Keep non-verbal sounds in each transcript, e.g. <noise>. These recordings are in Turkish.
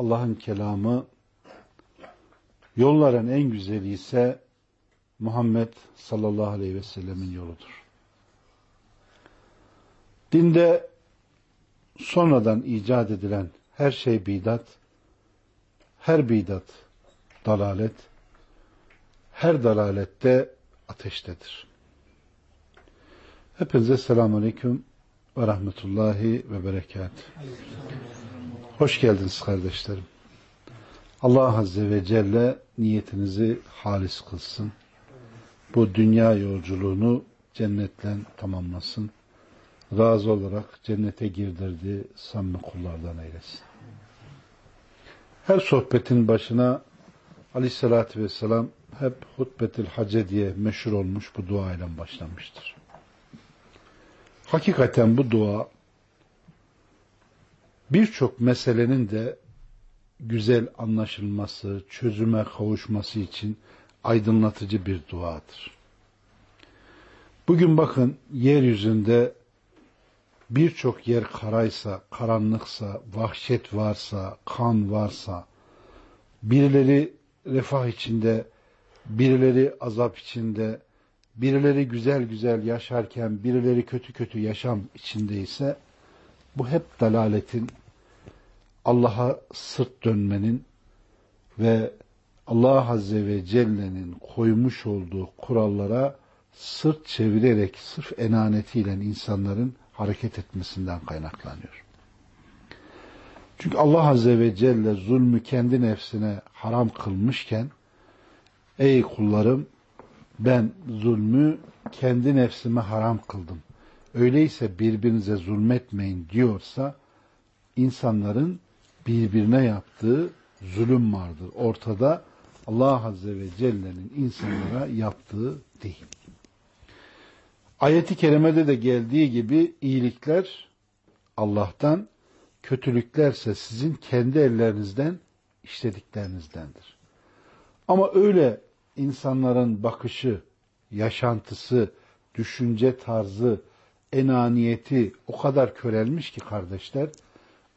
Allah'ın kelamı, yolların en güzeli ise Muhammed sallallahu aleyhi ve sellemin yoludur. Dinde sonradan icat edilen her şey bidat, her bidat dalalet, her dalalette ateştedir. Hepinize selamun aleyküm ve rahmetullahi ve berekat. Hoş geldiniz kardeşlerim. Allah Azze ve Celle niyetinizi halis kılsın. Bu dünya yolculuğunu cennetle tamamlasın. Razı olarak cennete girdirdiği samimi kullardan eylesin. Her sohbetin başına aleyhissalatü vesselam hep hutbetil hace diye meşhur olmuş bu dua ile başlamıştır. Hakikaten bu dua birçok meselenin de güzel anlaşılması, çözüme kavuşması için aydınlatıcı bir duadır. Bugün bakın yeryüzünde birçok yer karaysa, karanlıksa, vahşet varsa, kan varsa, birileri refah içinde, birileri azap içinde, birileri güzel güzel yaşarken, birileri kötü kötü yaşam içindeyse, bu hep dalaletin, Allah'a sırt dönmenin ve Allah Azze ve Celle'nin koymuş olduğu kurallara sırt çevirerek sırf enanetiyle insanların hareket etmesinden kaynaklanıyor. Çünkü Allah Azze ve Celle zulmü kendi nefsine haram kılmışken ey kullarım ben zulmü kendi nefsime haram kıldım. Öyleyse birbirinize zulmetmeyin diyorsa insanların birbirine yaptığı zulüm vardır. Ortada Allah Azze ve Celle'nin insanlara yaptığı değil. Ayeti kerimede de geldiği gibi iyilikler Allah'tan, kötülüklerse sizin kendi ellerinizden işlediklerinizdendir. Ama öyle insanların bakışı, yaşantısı, düşünce tarzı, enaniyeti o kadar körelmiş ki kardeşler,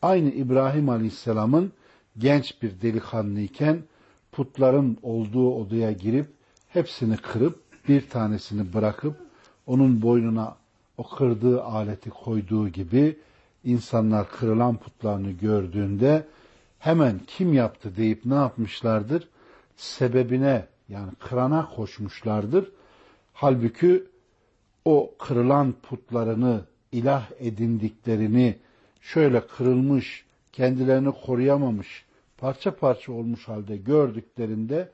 aynı İbrahim Aleyhisselam'ın genç bir delikanlıyken putların olduğu odaya girip hepsini kırıp bir tanesini bırakıp onun boynuna o kırdığı aleti koyduğu gibi insanlar kırılan putlarını gördüğünde hemen kim yaptı deyip ne yapmışlardır? Sebebine yani kırana koşmuşlardır. Halbuki o kırılan putlarını ilah edindiklerini şöyle kırılmış, kendilerini koruyamamış, parça parça olmuş halde gördüklerinde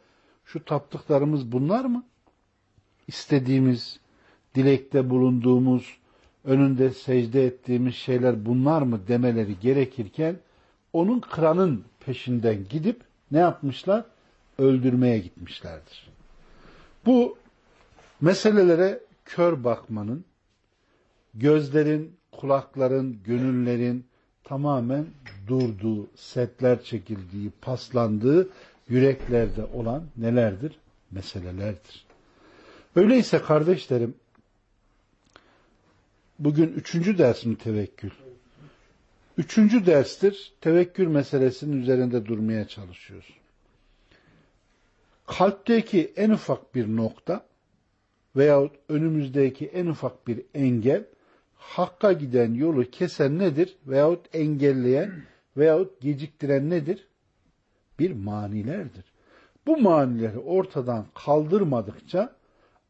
şu taptıklarımız bunlar mı? İstediğimiz, dilekte bulunduğumuz, önünde secde ettiğimiz şeyler bunlar mı demeleri gerekirken onun kıranın peşinden gidip ne yapmışlar? Öldürmeye gitmişlerdir. Bu meselelere kör bakmanın, gözlerin, kulakların, gönüllerin tamamen durduğu, setler çekildiği, paslandığı yüreklerde olan nelerdir? Meselelerdir. Öyleyse kardeşlerim, bugün üçüncü ders mi tevekkül? Üçüncü derstir. Tevekkül meselesinin üzerinde durmaya çalışıyoruz. Kalpteki en ufak bir nokta veyahut önümüzdeki en ufak bir engel hakka giden yolu kesen nedir? Veyahut engelleyen veyahut geciktiren nedir? Bir manilerdir. Bu manileri ortadan kaldırmadıkça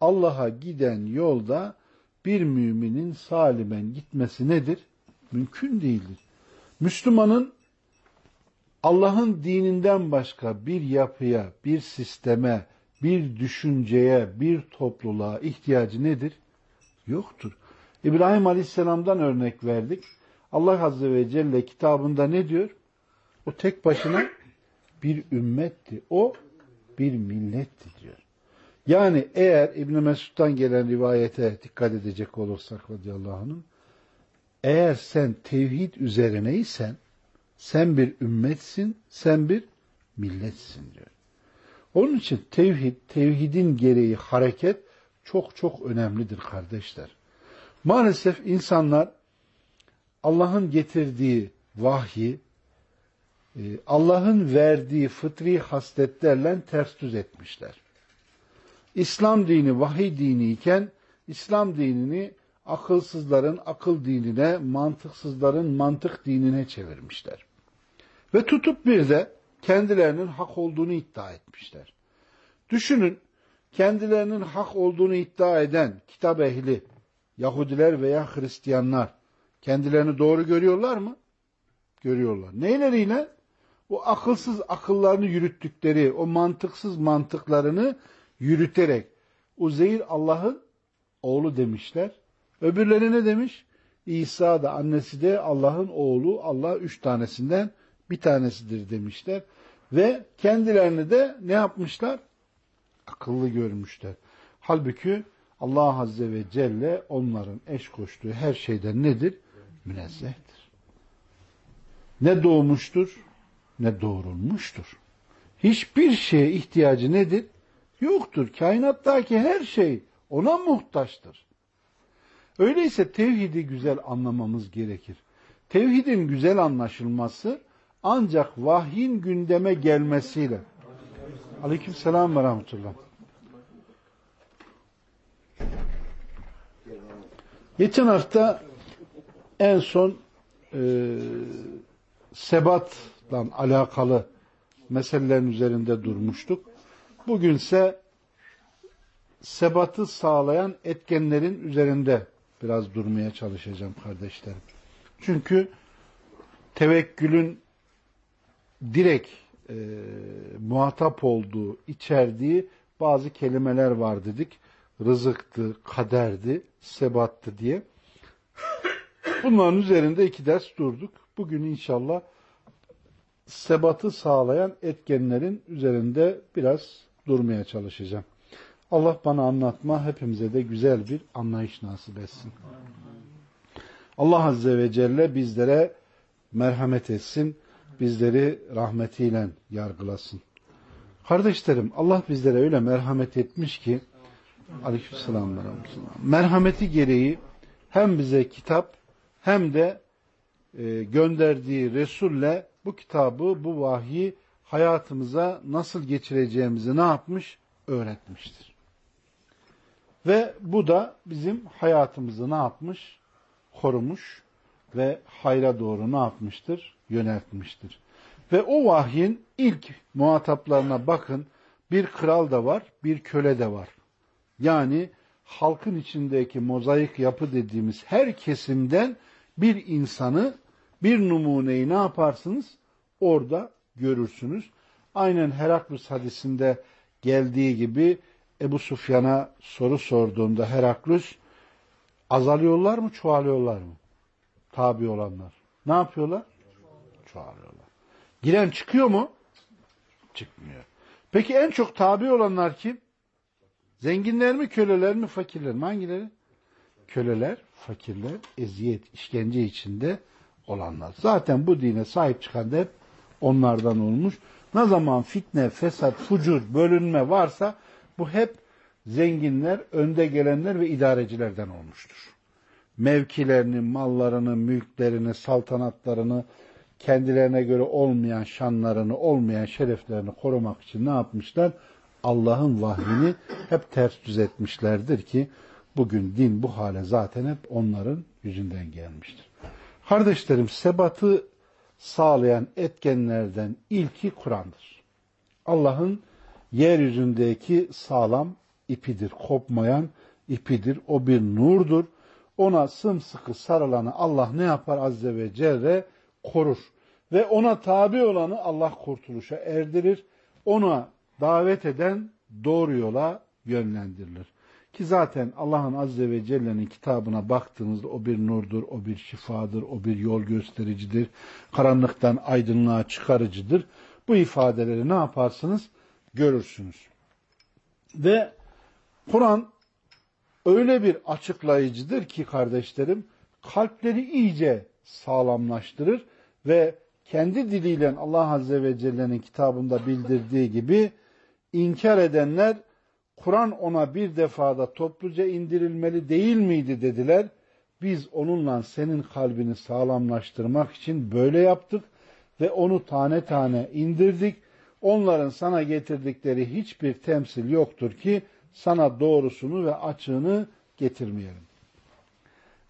Allah'a giden yolda bir müminin salimen gitmesi nedir? Mümkün değildir. Müslümanın Allah'ın dininden başka bir yapıya, bir sisteme, bir düşünceye, bir topluluğa ihtiyacı nedir? Yoktur. İbrahim Aleyhisselam'dan örnek verdik. Allah Azze ve Celle kitabında ne diyor? O tek başına bir ümmetti. O bir milletti diyor. Yani eğer İbn Mesud'dan gelen rivayete dikkat edecek olursak radıyallahu anh'ın eğer sen tevhid üzerineysen sen bir ümmetsin, sen bir milletsin diyor. Onun için tevhid, tevhidin gereği hareket çok çok önemlidir kardeşler. Maalesef insanlar Allah'ın getirdiği vahyi, e, Allah'ın verdiği fıtri hasletlerle ters düz etmişler. İslam dini vahiy dini iken İslam dinini akılsızların akıl dinine, mantıksızların mantık dinine çevirmişler. Ve tutup bir de kendilerinin hak olduğunu iddia etmişler. Düşünün, kendilerinin hak olduğunu iddia eden kitap ehli, Yahudiler veya Hristiyanlar kendilerini doğru görüyorlar mı? Görüyorlar. Neyleriyle? O akılsız akıllarını yürüttükleri, o mantıksız mantıklarını yürüterek Uzeyr Allah'ın oğlu demişler. Öbürleri ne demiş? İsa da annesi de Allah'ın oğlu, Allah üç tanesinden bir tanesidir demişler. Ve kendilerini de ne yapmışlar? Akıllı görmüşler. Halbuki Allah Azze ve Celle onların eş koştuğu her şeyden nedir? Münezzehtir. Ne doğmuştur, ne doğrulmuştur. Hiçbir şeye ihtiyacı nedir? Yoktur. Kainattaki her şey ona muhtaçtır. Öyleyse tevhidi güzel anlamamız gerekir. Tevhidin güzel anlaşılması ancak vahyin gündeme gelmesiyle. Aleyküm selam ve rahmetullah. Geçen hafta en son e, sebatla alakalı meselelerin üzerinde durmuştuk. Bugünse sebatı sağlayan etkenlerin üzerinde biraz durmaya çalışacağım kardeşlerim. Çünkü tevekkülün direkt e, muhatap olduğu, içerdiği bazı kelimeler var dedik. Rızıktı, kaderdi, sebattı diye. Bunların üzerinde iki ders durduk. Bugün inşallah sebatı sağlayan etkenlerin üzerinde biraz durmaya çalışacağım. Allah bana anlatma, hepimize de güzel bir anlayış nasip etsin. Allah Azze ve Celle bizlere merhamet etsin, bizleri rahmetiyle yargılasın. Kardeşlerim, Allah bizlere öyle merhamet etmiş ki, aleykümselam merhameti gereği hem bize kitap hem de e, gönderdiği Resul'le bu kitabı, bu vahyi hayatımıza nasıl geçireceğimizi ne yapmış? Öğretmiştir. Ve bu da bizim hayatımızı ne yapmış? Korumuş ve hayra doğru ne yapmıştır? Yöneltmiştir. Ve o vahyin ilk muhataplarına bakın bir kral da var, bir köle de var. Yani halkın içindeki mozaik yapı dediğimiz her kesimden bir insanı, bir numuneyi ne yaparsınız? Orada görürsünüz. Aynen Heraklus hadisinde geldiği gibi Ebu Sufyan'a soru sorduğunda Heraklus azalıyorlar mı çoğalıyorlar mı? Tabi olanlar. Ne yapıyorlar? Çoğalıyorlar. Giren çıkıyor mu? Çıkmıyor. Peki en çok tabi olanlar kim? Zenginler mi, köleler mi, fakirler mi? Hangileri? Köleler, fakirler, eziyet, işkence içinde olanlar. Zaten bu dine sahip çıkan da hep onlardan olmuş. Ne zaman fitne, fesat, fucur, bölünme varsa bu hep zenginler, önde gelenler ve idarecilerden olmuştur. Mevkilerini, mallarını, mülklerini, saltanatlarını, kendilerine göre olmayan şanlarını, olmayan şereflerini korumak için ne yapmışlar? Allah'ın vahyini hep ters düz etmişlerdir ki bugün din bu hale zaten hep onların yüzünden gelmiştir. Kardeşlerim sebatı sağlayan etkenlerden ilki Kur'an'dır. Allah'ın yeryüzündeki sağlam ipidir, kopmayan ipidir. O bir nurdur. Ona sımsıkı sarılanı Allah ne yapar Azze ve Celle? Korur. Ve ona tabi olanı Allah kurtuluşa erdirir. Ona davet eden doğru yola yönlendirilir. Ki zaten Allah'ın Azze ve Celle'nin kitabına baktığınızda o bir nurdur, o bir şifadır, o bir yol göstericidir. Karanlıktan aydınlığa çıkarıcıdır. bu ifadeleri ne yaparsınız? Görürsünüz. Ve Kur'an öyle bir açıklayıcıdır ki kardeşlerim, kalpleri iyice sağlamlaştırır ve kendi diliyle Allah Azze ve Celle'nin kitabında bildirdiği gibi inkar edenler Kur'an ona bir defada topluca indirilmeli değil miydi dediler. Biz onunla senin kalbini sağlamlaştırmak için böyle yaptık ve onu tane tane indirdik. Onların sana getirdikleri hiçbir temsil yoktur ki sana doğrusunu ve açığını getirmeyelim.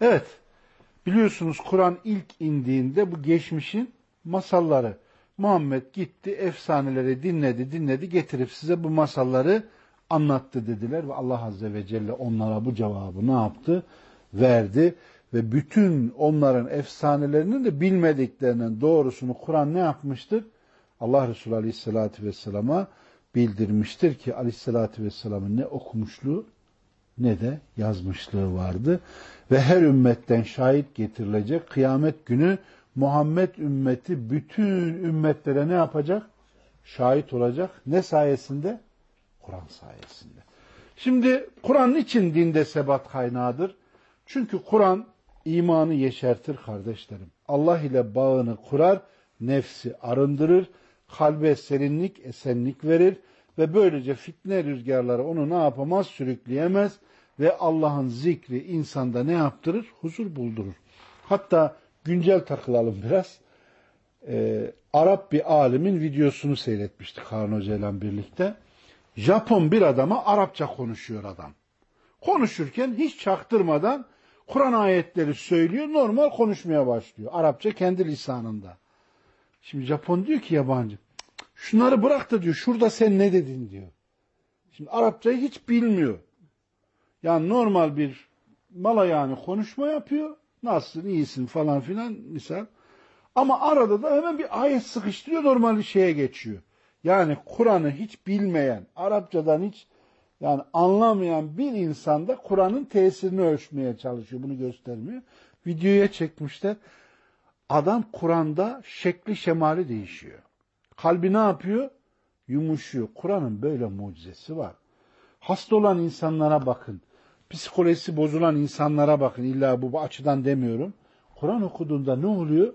Evet, biliyorsunuz Kur'an ilk indiğinde bu geçmişin masalları. Muhammed gitti, efsaneleri dinledi, dinledi, getirip size bu masalları anlattı dediler ve Allah Azze ve Celle onlara bu cevabı ne yaptı? Verdi ve bütün onların efsanelerinin de bilmediklerinin doğrusunu Kur'an ne yapmıştır? Allah Resulü Aleyhisselatü Vesselam'a bildirmiştir ki Aleyhisselatü Vesselam'ın ne okumuşluğu ne de yazmışlığı vardı. Ve her ümmetten şahit getirilecek kıyamet günü Muhammed ümmeti bütün ümmetlere ne yapacak? Şahit olacak. Ne sayesinde? Kur'an sayesinde. Şimdi Kur'an için dinde sebat kaynağıdır? Çünkü Kur'an imanı yeşertir kardeşlerim. Allah ile bağını kurar, nefsi arındırır, kalbe serinlik, esenlik verir ve böylece fitne rüzgarları onu ne yapamaz? Sürükleyemez ve Allah'ın zikri insanda ne yaptırır? Huzur buldurur. Hatta güncel takılalım biraz. Ee, Arap bir alimin videosunu seyretmiştik Harun Hoca ile birlikte. Japon bir adama Arapça konuşuyor adam. Konuşurken hiç çaktırmadan Kur'an ayetleri söylüyor, normal konuşmaya başlıyor. Arapça kendi lisanında. Şimdi Japon diyor ki yabancı, şunları bırak da diyor, şurada sen ne dedin diyor. Şimdi Arapçayı hiç bilmiyor. Yani normal bir mala yani konuşma yapıyor. Nasılsın, iyisin falan filan misal. Ama arada da hemen bir ayet sıkıştırıyor, normal bir şeye geçiyor. Yani Kur'an'ı hiç bilmeyen, Arapçadan hiç yani anlamayan bir insanda Kur'an'ın tesirini ölçmeye çalışıyor. Bunu göstermiyor. Videoya çekmişler. Adam Kur'an'da şekli şemali değişiyor. Kalbi ne yapıyor? Yumuşuyor. Kur'an'ın böyle mucizesi var. Hasta olan insanlara bakın. Psikolojisi bozulan insanlara bakın. İlla bu açıdan demiyorum. Kur'an okuduğunda ne oluyor?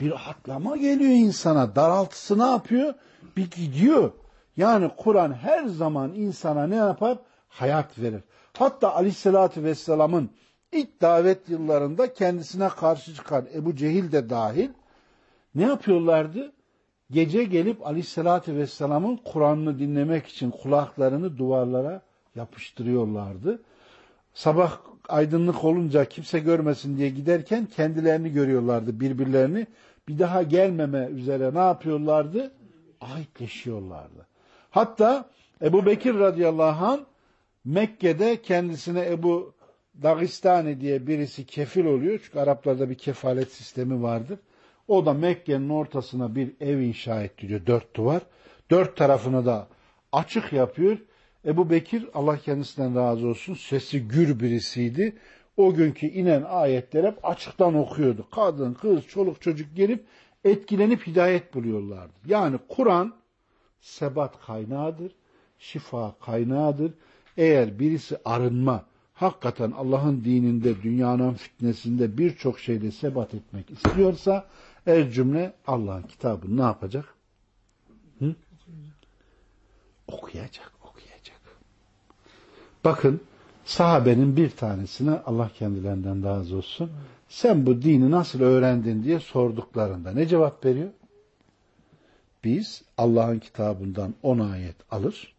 Bir rahatlama geliyor insana. Daraltısı ne yapıyor? Bir gidiyor. Yani Kur'an her zaman insana ne yapar? Hayat verir. Hatta aleyhissalatü vesselamın ilk davet yıllarında kendisine karşı çıkan Ebu Cehil de dahil ne yapıyorlardı? Gece gelip aleyhissalatü vesselamın Kur'an'ını dinlemek için kulaklarını duvarlara yapıştırıyorlardı. Sabah aydınlık olunca kimse görmesin diye giderken kendilerini görüyorlardı birbirlerini. Bir daha gelmeme üzere ne yapıyorlardı? Aitleşiyorlardı. Hatta Ebu Bekir radıyallahu anh Mekke'de kendisine Ebu Dagistani diye birisi kefil oluyor. Çünkü Araplarda bir kefalet sistemi vardır. O da Mekke'nin ortasına bir ev inşa ettiriyor. Dört duvar. Dört tarafını da açık yapıyor. Ebu Bekir Allah kendisinden razı olsun sesi gür birisiydi. O günkü inen ayetler hep açıktan okuyordu. Kadın, kız, çoluk çocuk gelip etkilenip hidayet buluyorlardı. Yani Kur'an sebat kaynağıdır, şifa kaynağıdır. Eğer birisi arınma, hakikaten Allah'ın dininde, dünyanın fitnesinde birçok şeyde sebat etmek istiyorsa, er cümle Allah'ın kitabını ne yapacak? Hı? Okuyacak, okuyacak. Bakın, sahabenin bir tanesine Allah kendilerinden razı olsun, sen bu dini nasıl öğrendin diye sorduklarında ne cevap veriyor? biz Allah'ın kitabından on ayet alır,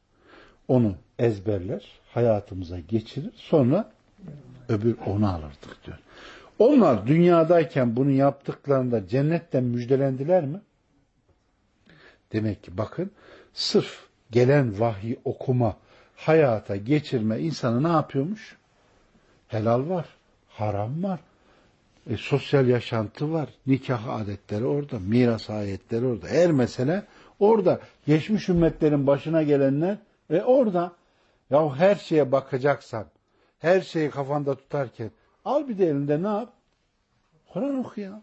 onu ezberler, hayatımıza geçirir, sonra öbür onu alırdık diyor. Onlar dünyadayken bunu yaptıklarında cennetten müjdelendiler mi? Demek ki bakın sırf gelen vahyi okuma, hayata geçirme insanı ne yapıyormuş? Helal var, haram var, e, sosyal yaşantı var. Nikah adetleri orada. Miras ayetleri orada. Her mesele orada. Geçmiş ümmetlerin başına gelenler e orada. Ya her şeye bakacaksan, her şeyi kafanda tutarken al bir de elinde ne yap? Kur'an oku ya.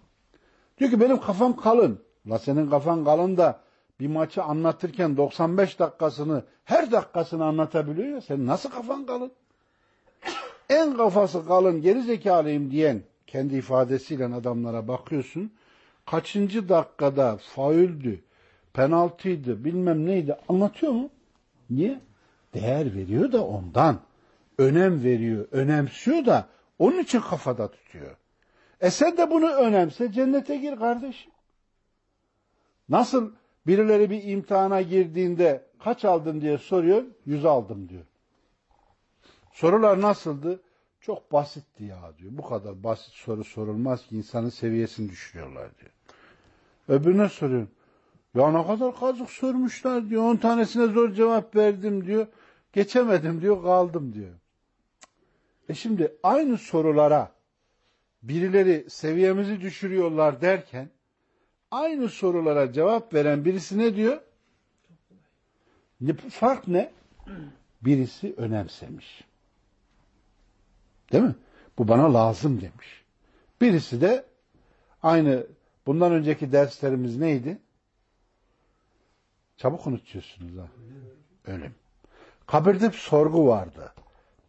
Diyor ki benim kafam kalın. La senin kafan kalın da bir maçı anlatırken 95 dakikasını her dakikasını anlatabiliyor ya sen nasıl kafan kalın? En kafası kalın geri zekalıyım diyen kendi ifadesiyle adamlara bakıyorsun. Kaçıncı dakikada fauldü, penaltıydı, bilmem neydi anlatıyor mu? Niye? Değer veriyor da ondan. Önem veriyor, önemsiyor da onun için kafada tutuyor. E sen de bunu önemse cennete gir kardeşim. Nasıl birileri bir imtihana girdiğinde kaç aldın diye soruyor, yüz aldım diyor. Sorular nasıldı? Çok basitti ya diyor. Bu kadar basit soru sorulmaz ki insanın seviyesini düşürüyorlar diyor. Öbürüne soruyorum. Ya ne kadar kazık sormuşlar diyor. On tanesine zor cevap verdim diyor. Geçemedim diyor, kaldım diyor. E şimdi aynı sorulara birileri seviyemizi düşürüyorlar derken aynı sorulara cevap veren birisi ne diyor? Ne, fark ne? Birisi önemsemiş. Değil mi? Bu bana lazım demiş. Birisi de aynı bundan önceki derslerimiz neydi? Çabuk unutuyorsunuz ha. Ölüm. Kabirde bir sorgu vardı.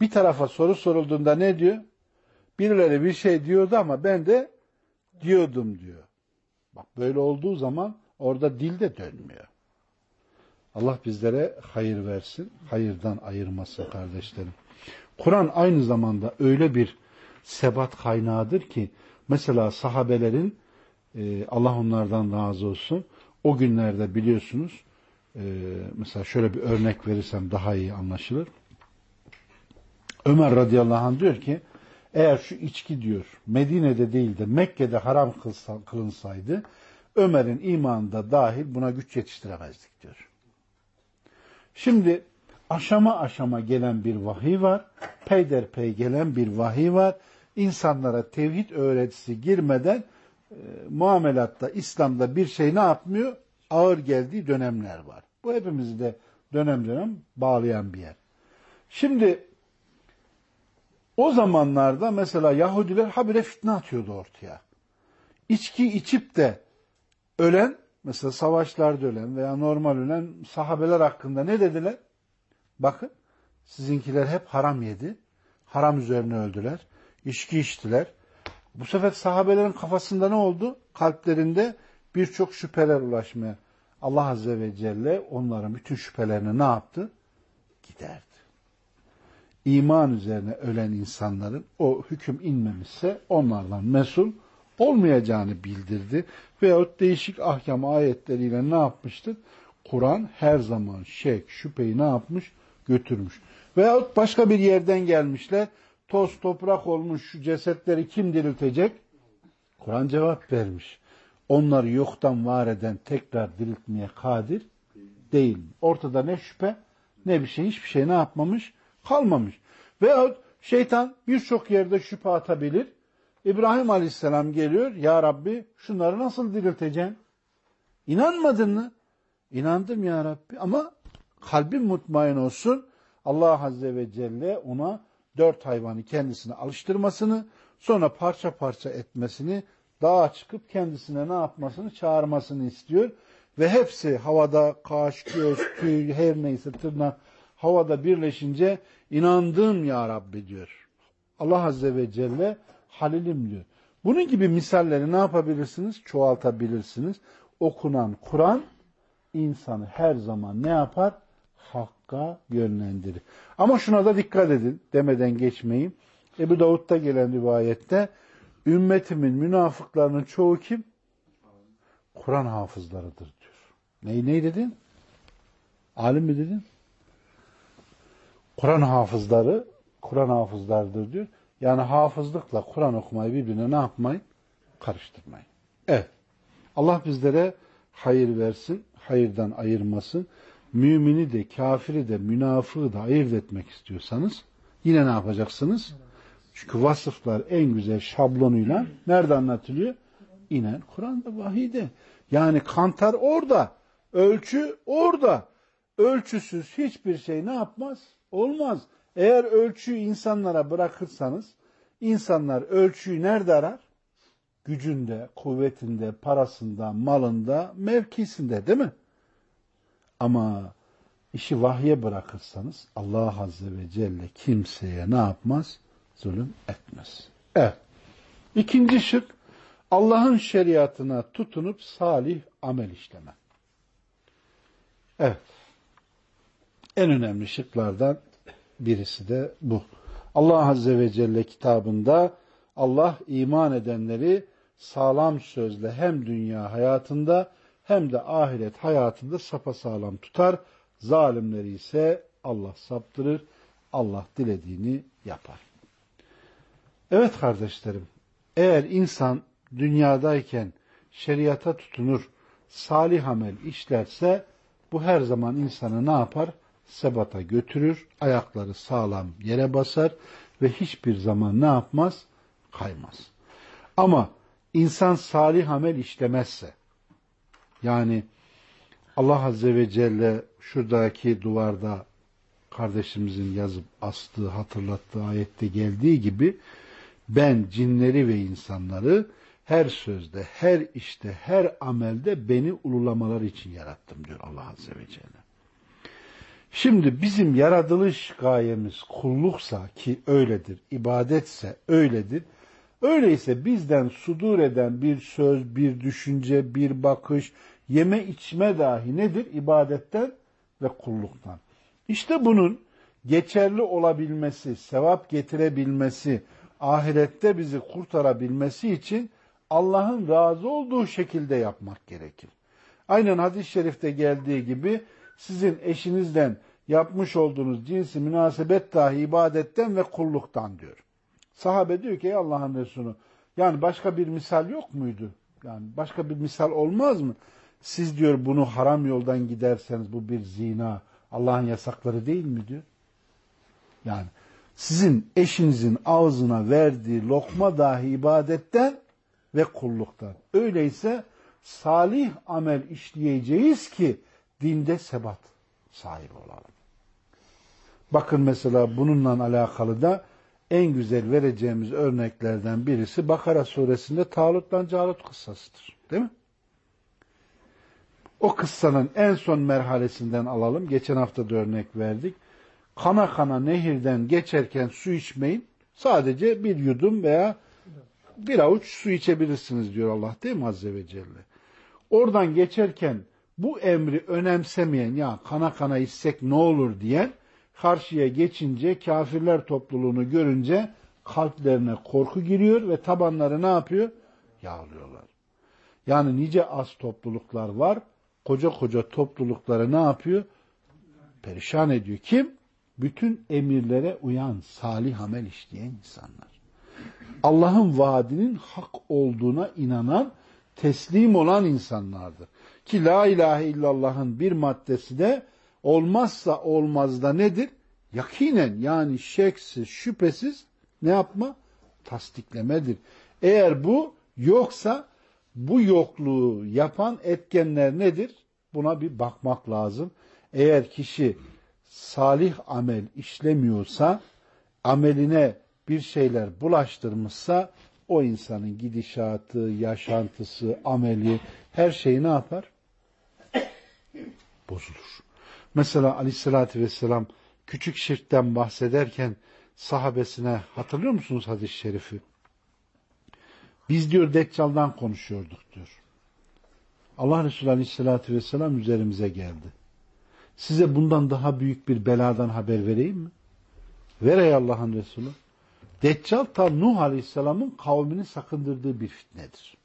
Bir tarafa soru sorulduğunda ne diyor? Birileri bir şey diyordu ama ben de diyordum diyor. Bak böyle olduğu zaman orada dil de dönmüyor. Allah bizlere hayır versin, hayırdan ayırmasın kardeşlerim. Kur'an aynı zamanda öyle bir sebat kaynağıdır ki mesela sahabelerin e, Allah onlardan razı olsun o günlerde biliyorsunuz e, mesela şöyle bir örnek verirsem daha iyi anlaşılır. Ömer radıyallahu anh diyor ki eğer şu içki diyor Medine'de değil de Mekke'de haram kılınsaydı Ömer'in imanında dahil buna güç yetiştiremezdik diyor. Şimdi aşama aşama gelen bir vahiy var. Peyderpey gelen bir vahiy var. İnsanlara tevhid öğretisi girmeden e, muamelatta, İslam'da bir şey ne yapmıyor? Ağır geldiği dönemler var. Bu hepimizi de dönem dönem bağlayan bir yer. Şimdi o zamanlarda mesela Yahudiler habire fitne atıyordu ortaya. İçki içip de ölen, mesela savaşlarda ölen veya normal ölen sahabeler hakkında ne dediler? Bakın sizinkiler hep haram yedi. Haram üzerine öldüler. İçki içtiler. Bu sefer sahabelerin kafasında ne oldu? Kalplerinde birçok şüpheler ulaşmaya. Allah Azze ve Celle onların bütün şüphelerini ne yaptı? Giderdi. İman üzerine ölen insanların o hüküm inmemişse onlardan mesul olmayacağını bildirdi. Veyahut değişik ahkam ayetleriyle ne yapmıştır? Kur'an her zaman şek, şüpheyi ne yapmış? Götürmüş. Veyahut başka bir yerden gelmişler. Toz toprak olmuş şu cesetleri kim diriltecek? Kur'an cevap vermiş. Onları yoktan var eden tekrar diriltmeye kadir değil. Ortada ne şüphe ne bir şey hiçbir şey ne yapmamış? Kalmamış. Veyahut şeytan birçok yerde şüphe atabilir. İbrahim Aleyhisselam geliyor. Ya Rabbi şunları nasıl dirilteceğim? İnanmadın mı? İnandım ya Rabbi ama kalbim mutmain olsun. Allah Azze ve Celle ona dört hayvanı kendisine alıştırmasını, sonra parça parça etmesini, dağa çıkıp kendisine ne yapmasını, çağırmasını istiyor. Ve hepsi havada kaş, göz, tüy, her neyse tırnak havada birleşince inandım ya Rabbi diyor. Allah Azze ve Celle halilim diyor. Bunun gibi misalleri ne yapabilirsiniz? Çoğaltabilirsiniz. Okunan Kur'an insanı her zaman ne yapar? Hakka yönlendirir. Ama şuna da dikkat edin demeden geçmeyeyim. Ebu Davud'da gelen rivayette ümmetimin münafıklarının çoğu kim? Kur'an hafızlarıdır diyor. Neyi ney dedin? Alim mi dedin? Kur'an hafızları, Kur'an hafızlardır diyor. Yani hafızlıkla Kur'an okumayı birbirine ne yapmayın? Karıştırmayın. Evet. Allah bizlere hayır versin, hayırdan ayırmasın. Mümini de, kafiri de, münafığı da ayırt etmek istiyorsanız yine ne yapacaksınız? Çünkü vasıflar en güzel şablonuyla nerede anlatılıyor? İnen Kur'an'da, vahide. Yani kantar orada, ölçü orada. Ölçüsüz hiçbir şey ne yapmaz? Olmaz. Eğer ölçüyü insanlara bırakırsanız, insanlar ölçüyü nerede arar? Gücünde, kuvvetinde, parasında, malında, mevkisinde değil mi? Ama işi vahye bırakırsanız Allah Azze ve Celle kimseye ne yapmaz? Zulüm etmez. Evet. İkinci şık Allah'ın şeriatına tutunup salih amel işleme. Evet. En önemli şıklardan birisi de bu. Allah Azze ve Celle kitabında Allah iman edenleri sağlam sözle hem dünya hayatında hem de ahiret hayatında sapasağlam tutar. Zalimleri ise Allah saptırır. Allah dilediğini yapar. Evet kardeşlerim, eğer insan dünyadayken şeriata tutunur, salih amel işlerse bu her zaman insanı ne yapar? Sebata götürür, ayakları sağlam yere basar ve hiçbir zaman ne yapmaz? Kaymaz. Ama insan salih amel işlemezse, yani Allah Azze ve Celle şuradaki duvarda kardeşimizin yazıp astığı, hatırlattığı ayette geldiği gibi ben cinleri ve insanları her sözde, her işte, her amelde beni ululamaları için yarattım diyor Allah Azze ve Celle. Şimdi bizim yaratılış gayemiz kulluksa ki öyledir, ibadetse öyledir. Öyleyse bizden sudur eden bir söz, bir düşünce, bir bakış, yeme içme dahi nedir? İbadetten ve kulluktan. İşte bunun geçerli olabilmesi, sevap getirebilmesi, ahirette bizi kurtarabilmesi için Allah'ın razı olduğu şekilde yapmak gerekir. Aynen hadis-i şerifte geldiği gibi sizin eşinizden yapmış olduğunuz cinsi münasebet dahi ibadetten ve kulluktan diyor. Sahabe diyor ki Allah'ın Resulü yani başka bir misal yok muydu? Yani başka bir misal olmaz mı? Siz diyor bunu haram yoldan giderseniz bu bir zina. Allah'ın yasakları değil mi diyor. Yani sizin eşinizin ağzına verdiği lokma dahi ibadetten ve kulluktan. Öyleyse salih amel işleyeceğiz ki dinde sebat sahibi olalım. Bakın mesela bununla alakalı da en güzel vereceğimiz örneklerden birisi Bakara suresinde Talut'la Calut kıssasıdır. Değil mi? O kıssanın en son merhalesinden alalım. Geçen hafta da örnek verdik. Kana kana nehirden geçerken su içmeyin. Sadece bir yudum veya bir avuç su içebilirsiniz diyor Allah değil mi Azze ve Celle. Oradan geçerken bu emri önemsemeyen ya kana kana içsek ne olur diyen karşıya geçince kafirler topluluğunu görünce kalplerine korku giriyor ve tabanları ne yapıyor? Yağlıyorlar. Yani nice az topluluklar var. Koca koca toplulukları ne yapıyor? Perişan ediyor. Kim? Bütün emirlere uyan, salih amel işleyen insanlar. Allah'ın vaadinin hak olduğuna inanan, teslim olan insanlardır. Ki la ilahe illallah'ın bir maddesi de olmazsa olmaz da nedir? Yakinen yani şeksiz, şüphesiz ne yapma? Tasdiklemedir. Eğer bu yoksa bu yokluğu yapan etkenler nedir? Buna bir bakmak lazım. Eğer kişi salih amel işlemiyorsa, ameline bir şeyler bulaştırmışsa, o insanın gidişatı, yaşantısı, ameli, her şeyi ne yapar? Bozulur. Mesela aleyhissalatü vesselam küçük şirkten bahsederken sahabesine hatırlıyor musunuz hadis-i şerifi? Biz diyor Deccal'dan konuşuyorduk diyor. Allah Resulü Aleyhisselatü Vesselam üzerimize geldi. Size bundan daha büyük bir beladan haber vereyim mi? Ver ey Allah'ın Resulü. Deccal ta Nuh Aleyhisselam'ın kavmini sakındırdığı bir fitnedir.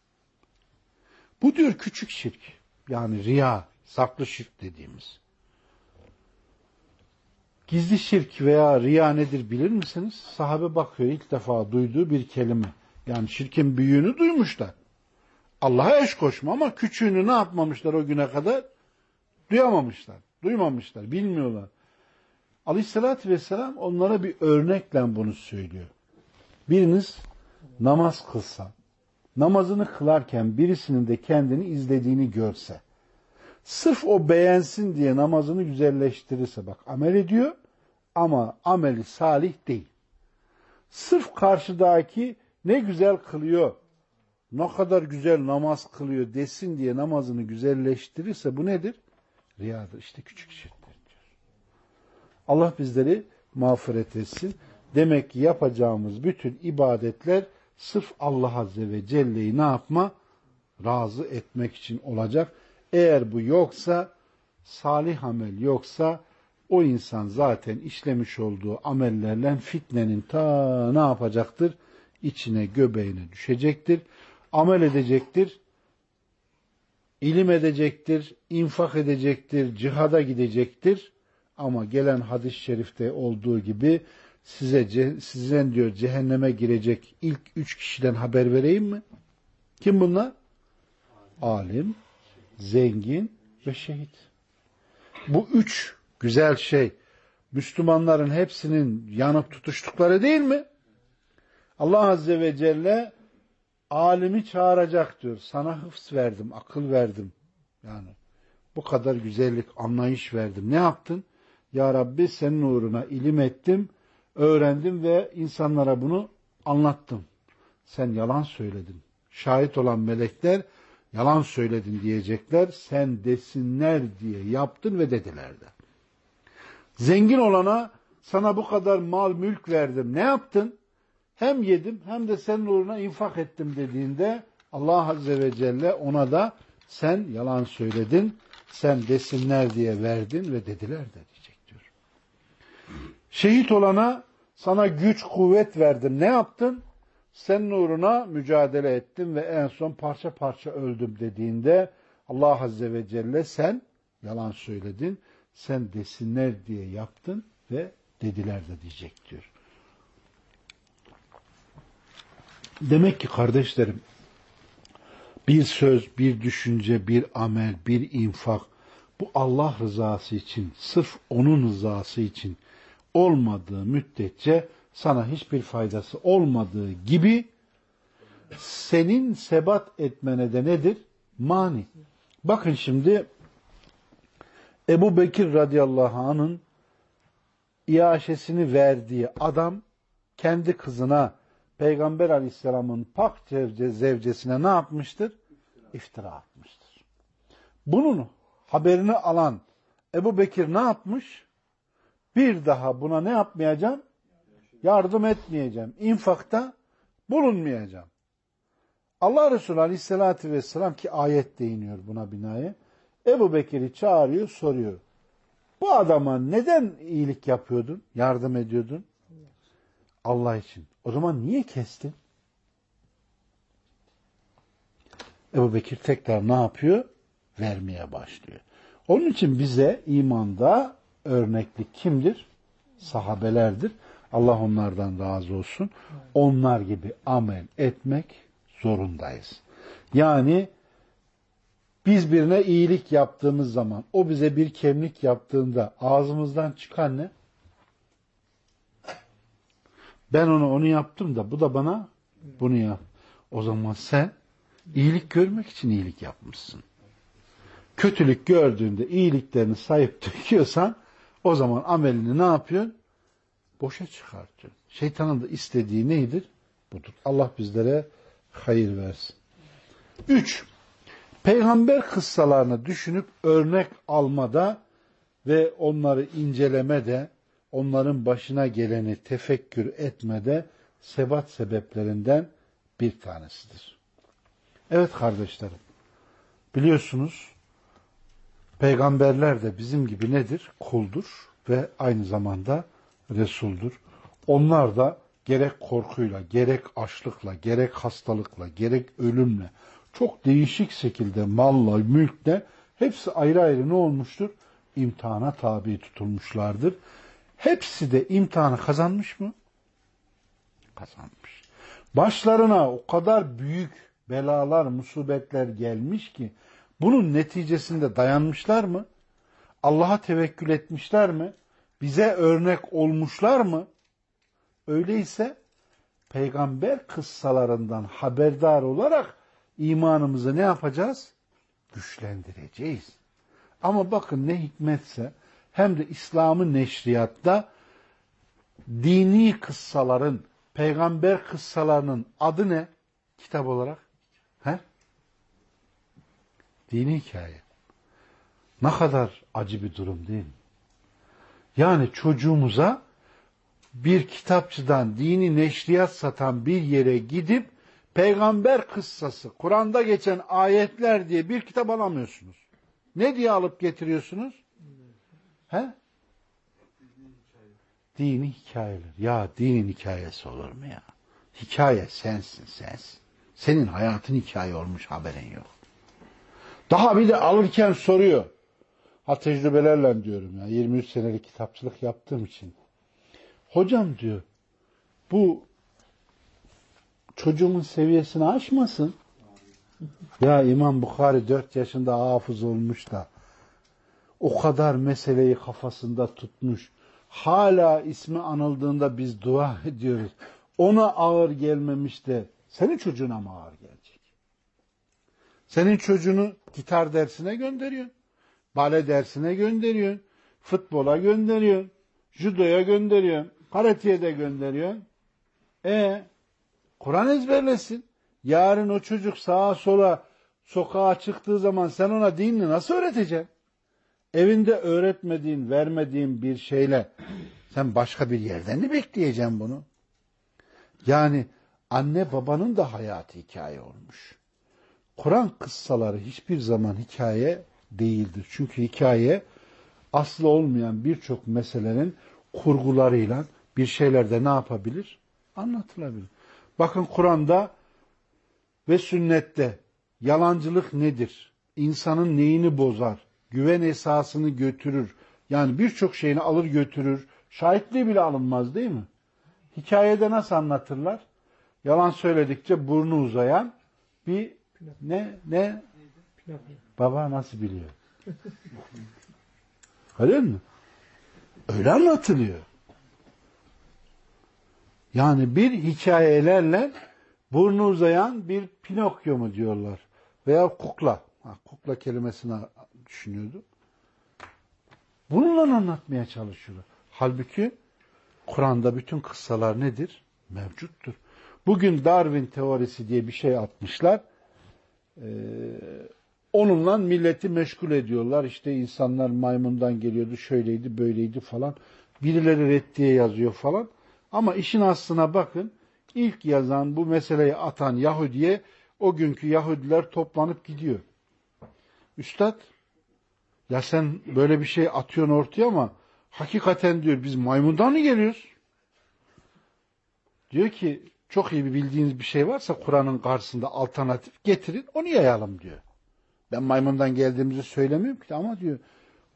Bu diyor küçük şirk. Yani riya, saklı şirk dediğimiz. Gizli şirk veya riya nedir bilir misiniz? Sahabe bakıyor ilk defa duyduğu bir kelime. Yani şirkin büyüğünü duymuşlar. Allah'a eş koşma ama küçüğünü ne yapmamışlar o güne kadar? Duyamamışlar, duymamışlar, bilmiyorlar. Aleyhissalatü vesselam onlara bir örnekle bunu söylüyor. Biriniz namaz kılsa, namazını kılarken birisinin de kendini izlediğini görse, sırf o beğensin diye namazını güzelleştirirse, bak amel ediyor ama ameli salih değil. Sırf karşıdaki ne güzel kılıyor, ne kadar güzel namaz kılıyor desin diye namazını güzelleştirirse bu nedir? Riyadır. İşte küçük şirktir diyor. Allah bizleri mağfiret etsin. Demek ki yapacağımız bütün ibadetler sırf Allah Azze ve Celle'yi ne yapma? Razı etmek için olacak. Eğer bu yoksa, salih amel yoksa, o insan zaten işlemiş olduğu amellerle fitnenin ta ne yapacaktır? İçine, göbeğine düşecektir. Amel edecektir. ilim edecektir, infak edecektir, cihada gidecektir. Ama gelen hadis-i şerifte olduğu gibi size sizden diyor cehenneme girecek ilk üç kişiden haber vereyim mi? Kim bunlar? Alim, zengin ve şehit. Bu üç güzel şey Müslümanların hepsinin yanıp tutuştukları değil mi? Allah Azze ve Celle alimi çağıracak diyor. Sana hıfz verdim, akıl verdim. Yani bu kadar güzellik, anlayış verdim. Ne yaptın? Ya Rabbi senin uğruna ilim ettim, öğrendim ve insanlara bunu anlattım. Sen yalan söyledin. Şahit olan melekler yalan söyledin diyecekler. Sen desinler diye yaptın ve dediler de. Zengin olana sana bu kadar mal mülk verdim. Ne yaptın? Hem yedim hem de senin uğruna infak ettim dediğinde Allah Azze ve Celle ona da sen yalan söyledin, sen desinler diye verdin ve dediler de diyecek diyor. Şehit olana sana güç kuvvet verdim. Ne yaptın? Senin uğruna mücadele ettim ve en son parça parça öldüm dediğinde Allah Azze ve Celle sen yalan söyledin sen desinler diye yaptın ve dediler de diyecek diyor. Demek ki kardeşlerim bir söz, bir düşünce, bir amel, bir infak bu Allah rızası için, sırf onun rızası için olmadığı müddetçe sana hiçbir faydası olmadığı gibi senin sebat etmene de nedir? Mani. Bakın şimdi Ebu Bekir radıyallahu anh'ın iaşesini verdiği adam kendi kızına Peygamber aleyhisselamın pak zevcesine ne yapmıştır? İftira atmıştır. Bunun haberini alan Ebu Bekir ne yapmış? Bir daha buna ne yapmayacağım? Yardım etmeyeceğim. İnfakta bulunmayacağım. Allah Resulü Aleyhisselatü Vesselam ki ayet değiniyor buna binaen. Ebu Bekir'i çağırıyor, soruyor. Bu adama neden iyilik yapıyordun, yardım ediyordun? Allah için. O zaman niye kestin? Ebu Bekir tekrar ne yapıyor? Vermeye başlıyor. Onun için bize imanda örneklik kimdir? Sahabelerdir. Allah onlardan razı olsun. Onlar gibi amel etmek zorundayız. Yani biz birine iyilik yaptığımız zaman, o bize bir kemlik yaptığında ağzımızdan çıkan ne? Ben ona onu yaptım da bu da bana bunu yap. O zaman sen iyilik görmek için iyilik yapmışsın. Kötülük gördüğünde iyiliklerini sayıp döküyorsan o zaman amelini ne yapıyorsun? Boşa çıkartıyorsun. Şeytanın da istediği neydir? Budur. Allah bizlere hayır versin. Üç, peygamber kıssalarını düşünüp örnek almada ve onları incelemede, onların başına geleni tefekkür etmede sebat sebeplerinden bir tanesidir. Evet kardeşlerim, biliyorsunuz peygamberler de bizim gibi nedir? Kuldur ve aynı zamanda Resuldur. Onlar da gerek korkuyla, gerek açlıkla, gerek hastalıkla, gerek ölümle, çok değişik şekilde malla, mülkle hepsi ayrı ayrı ne olmuştur? İmtihana tabi tutulmuşlardır. Hepsi de imtihanı kazanmış mı? Kazanmış. Başlarına o kadar büyük belalar, musibetler gelmiş ki bunun neticesinde dayanmışlar mı? Allah'a tevekkül etmişler mi? Bize örnek olmuşlar mı? Öyleyse peygamber kıssalarından haberdar olarak imanımızı ne yapacağız? Güçlendireceğiz. Ama bakın ne hikmetse hem de İslam'ın neşriyatta dini kıssaların, peygamber kıssalarının adı ne kitap olarak? He? Dini hikaye. Ne kadar acı bir durum değil mi? Yani çocuğumuza bir kitapçıdan dini neşriyat satan bir yere gidip peygamber kıssası, Kur'an'da geçen ayetler diye bir kitap alamıyorsunuz. Ne diye alıp getiriyorsunuz? He? Dini hikayeler. Ya dinin hikayesi olur mu ya? Hikaye sensin sensin. Senin hayatın hikaye olmuş haberin yok. Daha bir de alırken soruyor. Ha tecrübelerle diyorum ya. 23 senelik kitapçılık yaptığım için. Hocam diyor bu çocuğumun seviyesini aşmasın. Ya İmam Bukhari 4 yaşında hafız olmuş da o kadar meseleyi kafasında tutmuş. Hala ismi anıldığında biz dua <laughs> ediyoruz. Ona ağır gelmemiş de senin çocuğuna mı ağır gelecek? Senin çocuğunu gitar dersine gönderiyorsun. Bale dersine gönderiyorsun. Futbola gönderiyorsun. Judoya gönderiyorsun. Karateye de gönderiyorsun. E Kur'an ezberlesin. Yarın o çocuk sağa sola sokağa çıktığı zaman sen ona dinini nasıl öğreteceksin? Evinde öğretmediğin, vermediğin bir şeyle sen başka bir yerden mi bekleyeceksin bunu? Yani anne babanın da hayatı hikaye olmuş. Kur'an kıssaları hiçbir zaman hikaye değildir. Çünkü hikaye aslı olmayan birçok meselenin kurgularıyla bir şeylerde ne yapabilir? Anlatılabilir. Bakın Kur'an'da ve sünnette yalancılık nedir? İnsanın neyini bozar? Güven esasını götürür. Yani birçok şeyini alır götürür. Şahitliği bile alınmaz değil mi? Hikayede nasıl anlatırlar? Yalan söyledikçe burnu uzayan bir ne ne baba nasıl biliyor? <laughs> Öyle mi? Öyle anlatılıyor. Yani bir hikayelerle burnu uzayan bir Pinokyo mu diyorlar? Veya kukla. Ha, kukla kelimesini düşünüyordum. Bununla anlatmaya çalışıyorlar. Halbuki Kur'an'da bütün kıssalar nedir? Mevcuttur. Bugün Darwin teorisi diye bir şey atmışlar. Ee, onunla milleti meşgul ediyorlar. İşte insanlar maymundan geliyordu, şöyleydi, böyleydi falan. Birileri reddiye yazıyor falan. Ama işin aslına bakın. İlk yazan bu meseleyi atan Yahudi'ye o günkü Yahudiler toplanıp gidiyor. Üstad ya sen böyle bir şey atıyorsun ortaya ama hakikaten diyor biz maymundan mı geliyoruz? Diyor ki çok iyi bir bildiğiniz bir şey varsa Kur'an'ın karşısında alternatif getirin onu yayalım diyor. Ben maymundan geldiğimizi söylemiyorum ki ama diyor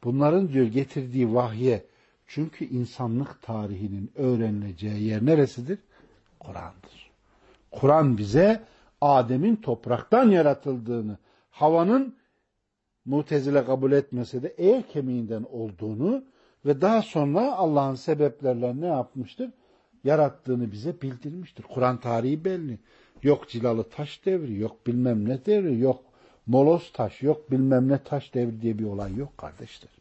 bunların diyor getirdiği vahye çünkü insanlık tarihinin öğrenileceği yer neresidir? Kur'an'dır. Kur'an bize Adem'in topraktan yaratıldığını, havanın mutezile kabul etmese de el kemiğinden olduğunu ve daha sonra Allah'ın sebeplerle ne yapmıştır? Yarattığını bize bildirmiştir. Kur'an tarihi belli. Yok cilalı taş devri, yok bilmem ne devri, yok molos taş, yok bilmem ne taş devri diye bir olay yok kardeşler.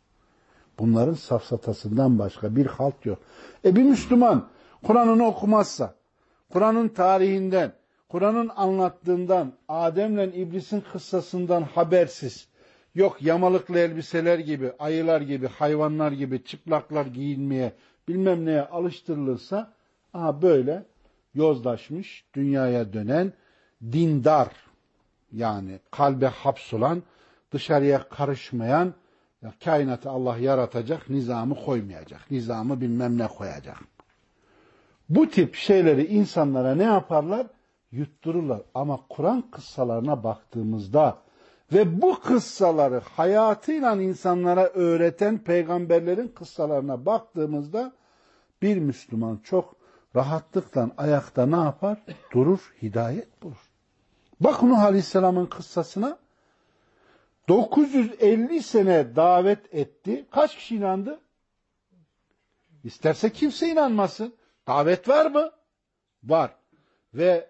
Bunların safsatasından başka bir halt yok. E bir Müslüman Kur'an'ını okumazsa, Kur'an'ın tarihinden, Kur'an'ın anlattığından, Adem'le İblis'in kıssasından habersiz, yok yamalıklı elbiseler gibi, ayılar gibi, hayvanlar gibi çıplaklar giyinmeye, bilmem neye alıştırılırsa, aha böyle yozlaşmış, dünyaya dönen, dindar, yani kalbe hapsolan, dışarıya karışmayan, ya kainatı Allah yaratacak, nizamı koymayacak. Nizamı bilmem ne koyacak. Bu tip şeyleri insanlara ne yaparlar? Yuttururlar. Ama Kur'an kıssalarına baktığımızda ve bu kıssaları hayatıyla insanlara öğreten peygamberlerin kıssalarına baktığımızda bir Müslüman çok rahatlıkla ayakta ne yapar? Durur, hidayet bulur. Bak Nuh Aleyhisselam'ın kıssasına 950 sene davet etti. Kaç kişi inandı? İsterse kimse inanmasın. Davet var mı? Var. Ve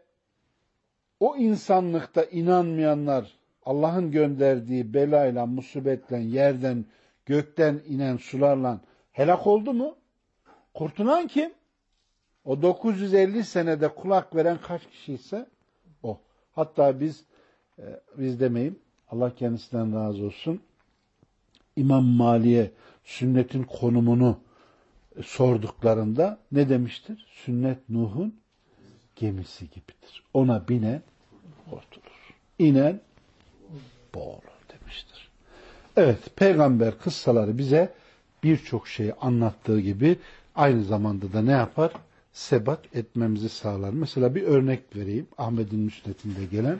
o insanlıkta inanmayanlar Allah'ın gönderdiği belayla, musibetle, yerden, gökten inen sularla helak oldu mu? Kurtulan kim? O 950 senede kulak veren kaç kişi ise o. Hatta biz, e, biz demeyeyim, Allah kendisinden razı olsun. İmam Mali'ye sünnetin konumunu sorduklarında ne demiştir? Sünnet Nuh'un gemisi gibidir. Ona binen kurtulur. İnen boğulur demiştir. Evet, peygamber kıssaları bize birçok şeyi anlattığı gibi aynı zamanda da ne yapar? Sebat etmemizi sağlar. Mesela bir örnek vereyim. Ahmet'in müsnetinde gelen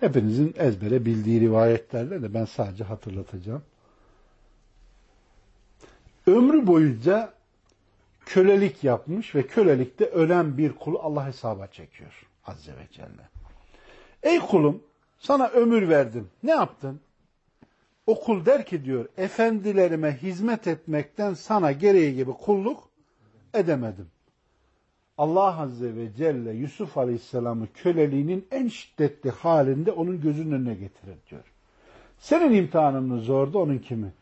hepinizin ezbere bildiği rivayetlerle de ben sadece hatırlatacağım. Ömrü boyunca kölelik yapmış ve kölelikte ölen bir kulu Allah hesaba çekiyor. Azze ve Celle. Ey kulum sana ömür verdim. Ne yaptın? O kul der ki diyor efendilerime hizmet etmekten sana gereği gibi kulluk edemedim. Allah Azze ve Celle Yusuf Aleyhisselam'ı köleliğinin en şiddetli halinde onun gözünün önüne getirir diyor. Senin imtihanın mı zordu onun kimi?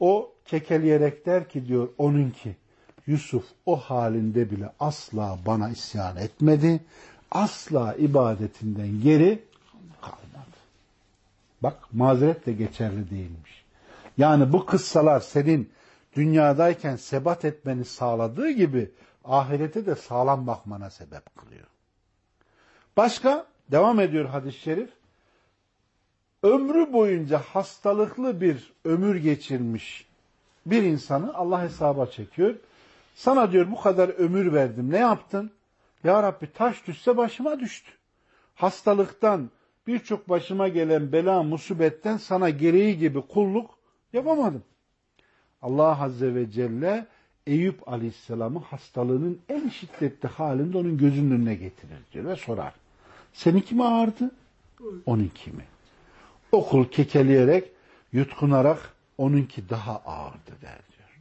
O kekeleyerek der ki diyor onunki Yusuf o halinde bile asla bana isyan etmedi. Asla ibadetinden geri kalmadı. Bak mazeret de geçerli değilmiş. Yani bu kıssalar senin dünyadayken sebat etmeni sağladığı gibi ahirete de sağlam bakmana sebep kılıyor. Başka devam ediyor hadis-i şerif. Ömrü boyunca hastalıklı bir ömür geçirmiş bir insanı Allah hesaba çekiyor. Sana diyor bu kadar ömür verdim. Ne yaptın? Ya Rabbi taş düşse başıma düştü. Hastalıktan birçok başıma gelen bela musibetten sana gereği gibi kulluk yapamadım. Allah Azze ve Celle Eyüp Aleyhisselam'ı hastalığının en şiddetli halinde onun gözünün önüne getirir diyor ve sorar. Seninki mi ağırdı? Onunki mi? Okul kekeleyerek, yutkunarak onunki daha ağırdı der diyor.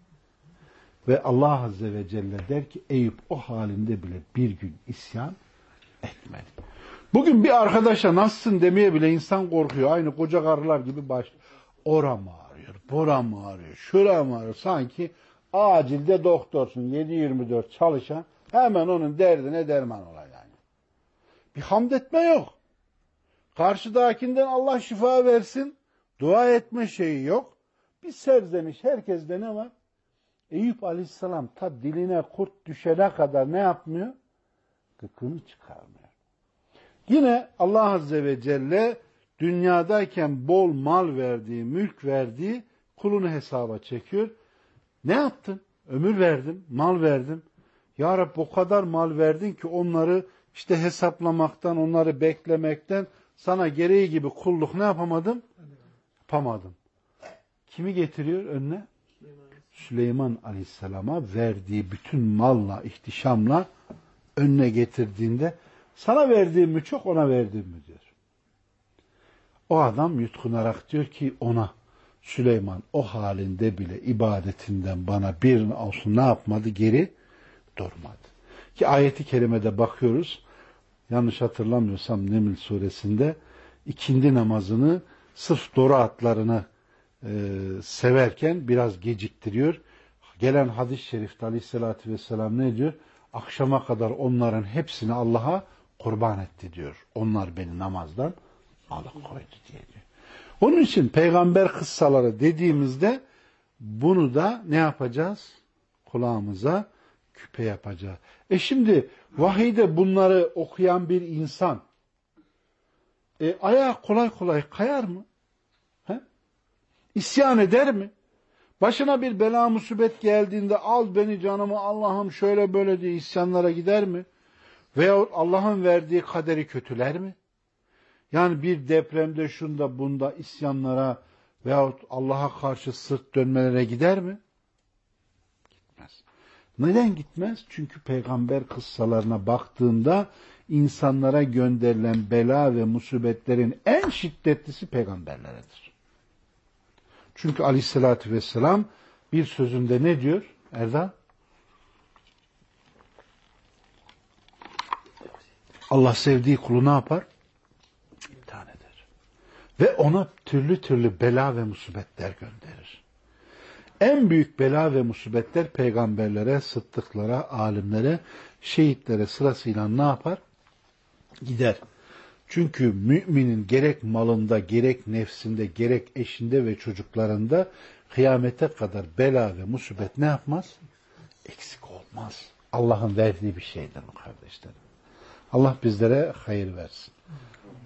Ve Allah Azze ve Celle der ki Eyüp o halinde bile bir gün isyan etmedi. Bugün bir arkadaşa nasılsın demeye bile insan korkuyor. Aynı koca karılar gibi baş. Ora mı ağrıyor, bura mı ağrıyor, şura mı ağrıyor? Sanki acilde doktorsun 7-24 çalışan hemen onun derdine derman olay yani. Bir hamd etme yok. Karşıdakinden Allah şifa versin. Dua etme şeyi yok. Bir serzeniş herkeste ne var? Eyüp Aleyhisselam ta diline kurt düşene kadar ne yapmıyor? Gıkını çıkarmıyor. Yine Allah Azze ve Celle dünyadayken bol mal verdiği, mülk verdiği kulunu hesaba çekiyor. Ne yaptın? Ömür verdim, mal verdim. Ya Rabbi o kadar mal verdin ki onları işte hesaplamaktan, onları beklemekten sana gereği gibi kulluk ne yapamadım? Yapamadım. Kimi getiriyor önüne? Süleyman Aleyhisselam'a verdiği bütün malla, ihtişamla önüne getirdiğinde sana verdiğim mi çok ona verdiğim mi diyor. O adam yutkunarak diyor ki ona Süleyman o halinde bile ibadetinden bana bir olsun ne yapmadı? Geri durmadı. Ki ayeti kerimede bakıyoruz. Yanlış hatırlamıyorsam Neml suresinde ikindi namazını sırf doğru atlarını e, severken biraz geciktiriyor. Gelen hadis-i şerifte aleyhissalatü vesselam ne diyor? Akşama kadar onların hepsini Allah'a kurban etti diyor. Onlar beni namazdan alıkoydu diye diyor. Onun için peygamber kıssaları dediğimizde bunu da ne yapacağız? Kulağımıza küpe yapacağız. E şimdi vahiyde bunları okuyan bir insan e, ayağa kolay kolay kayar mı? İsyan eder mi? Başına bir bela musibet geldiğinde al beni canımı Allah'ım şöyle böyle diye isyanlara gider mi? Veyahut Allah'ın verdiği kaderi kötüler mi? Yani bir depremde şunda bunda isyanlara veyahut Allah'a karşı sırt dönmelere gider mi? Gitmez. Neden gitmez? Çünkü peygamber kıssalarına baktığında insanlara gönderilen bela ve musibetlerin en şiddetlisi peygamberleredir. Çünkü aleyhissalatü vesselam bir sözünde ne diyor Erdal? Allah sevdiği kulu ne yapar? Ve ona türlü türlü bela ve musibetler gönderir. En büyük bela ve musibetler peygamberlere, sıddıklara, alimlere, şehitlere sırasıyla ne yapar? Gider. Çünkü müminin gerek malında, gerek nefsinde, gerek eşinde ve çocuklarında kıyamete kadar bela ve musibet ne yapmaz? Eksik olmaz. Allah'ın verdiği bir şeydir bu kardeşlerim. Allah bizlere hayır versin.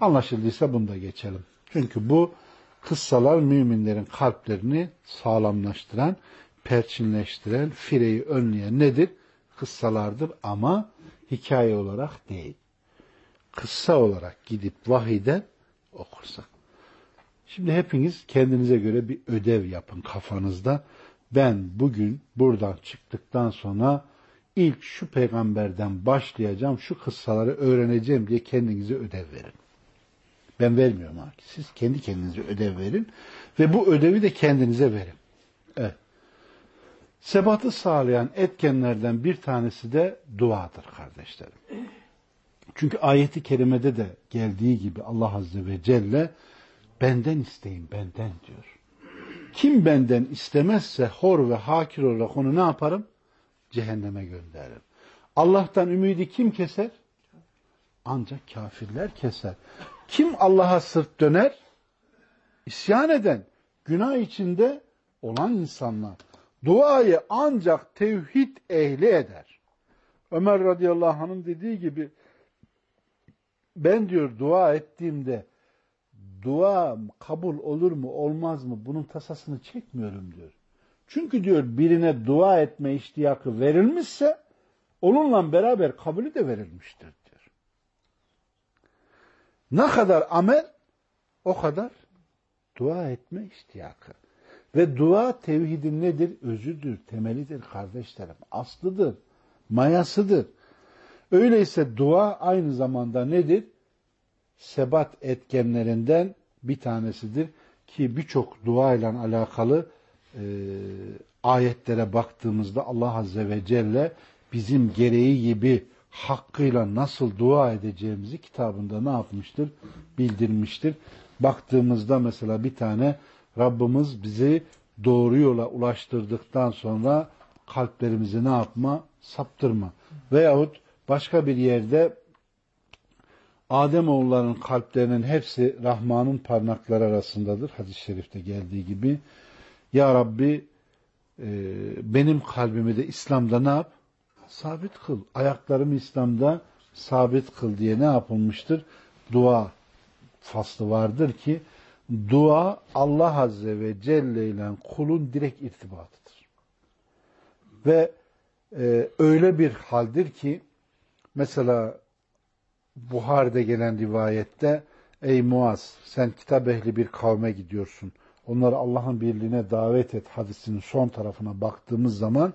Anlaşıldıysa bunda geçelim. Çünkü bu kıssalar müminlerin kalplerini sağlamlaştıran, perçinleştiren, fireyi önleyen nedir? Kıssalardır ama hikaye olarak değil. Kıssa olarak gidip vahide okursak. Şimdi hepiniz kendinize göre bir ödev yapın kafanızda. Ben bugün buradan çıktıktan sonra ilk şu peygamberden başlayacağım, şu kıssaları öğreneceğim diye kendinize ödev verin. Ben vermiyorum ha. Siz kendi kendinize ödev verin ve bu ödevi de kendinize verin. Evet. Sebatı sağlayan etkenlerden bir tanesi de duadır kardeşlerim. Çünkü ayeti kerimede de geldiği gibi Allah Azze ve Celle benden isteyin benden diyor. Kim benden istemezse hor ve hakir olarak onu ne yaparım? Cehenneme gönderirim. Allah'tan ümidi kim keser? Ancak kafirler keser. Kim Allah'a sırt döner? İsyan eden, günah içinde olan insanlar. Duayı ancak tevhid ehli eder. Ömer radıyallahu anh'ın dediği gibi ben diyor dua ettiğimde dua kabul olur mu olmaz mı bunun tasasını çekmiyorum diyor. Çünkü diyor birine dua etme iştiyakı verilmişse onunla beraber kabulü de verilmiştir. Ne kadar amel o kadar dua etme iştiyakı. Ve dua tevhidin nedir? Özüdür, temelidir kardeşlerim. Aslıdır, mayasıdır. Öyleyse dua aynı zamanda nedir? Sebat etkenlerinden bir tanesidir. Ki birçok dua ile alakalı e, ayetlere baktığımızda Allah Azze ve Celle bizim gereği gibi hakkıyla nasıl dua edeceğimizi kitabında ne yapmıştır? Bildirmiştir. Baktığımızda mesela bir tane Rabbimiz bizi doğru yola ulaştırdıktan sonra kalplerimizi ne yapma? Saptırma. Veyahut başka bir yerde Adem oğullarının kalplerinin hepsi Rahman'ın parmakları arasındadır. Hadis-i şerifte geldiği gibi. Ya Rabbi e, benim kalbimi de İslam'da ne yap? Sabit kıl. Ayaklarımı İslam'da sabit kıl diye ne yapılmıştır? Dua faslı vardır ki dua Allah Azze ve Celle ile kulun direkt irtibatıdır. Ve e, öyle bir haldir ki mesela Buhari'de gelen rivayette ey Muaz sen kitap ehli bir kavme gidiyorsun. Onları Allah'ın birliğine davet et hadisinin son tarafına baktığımız zaman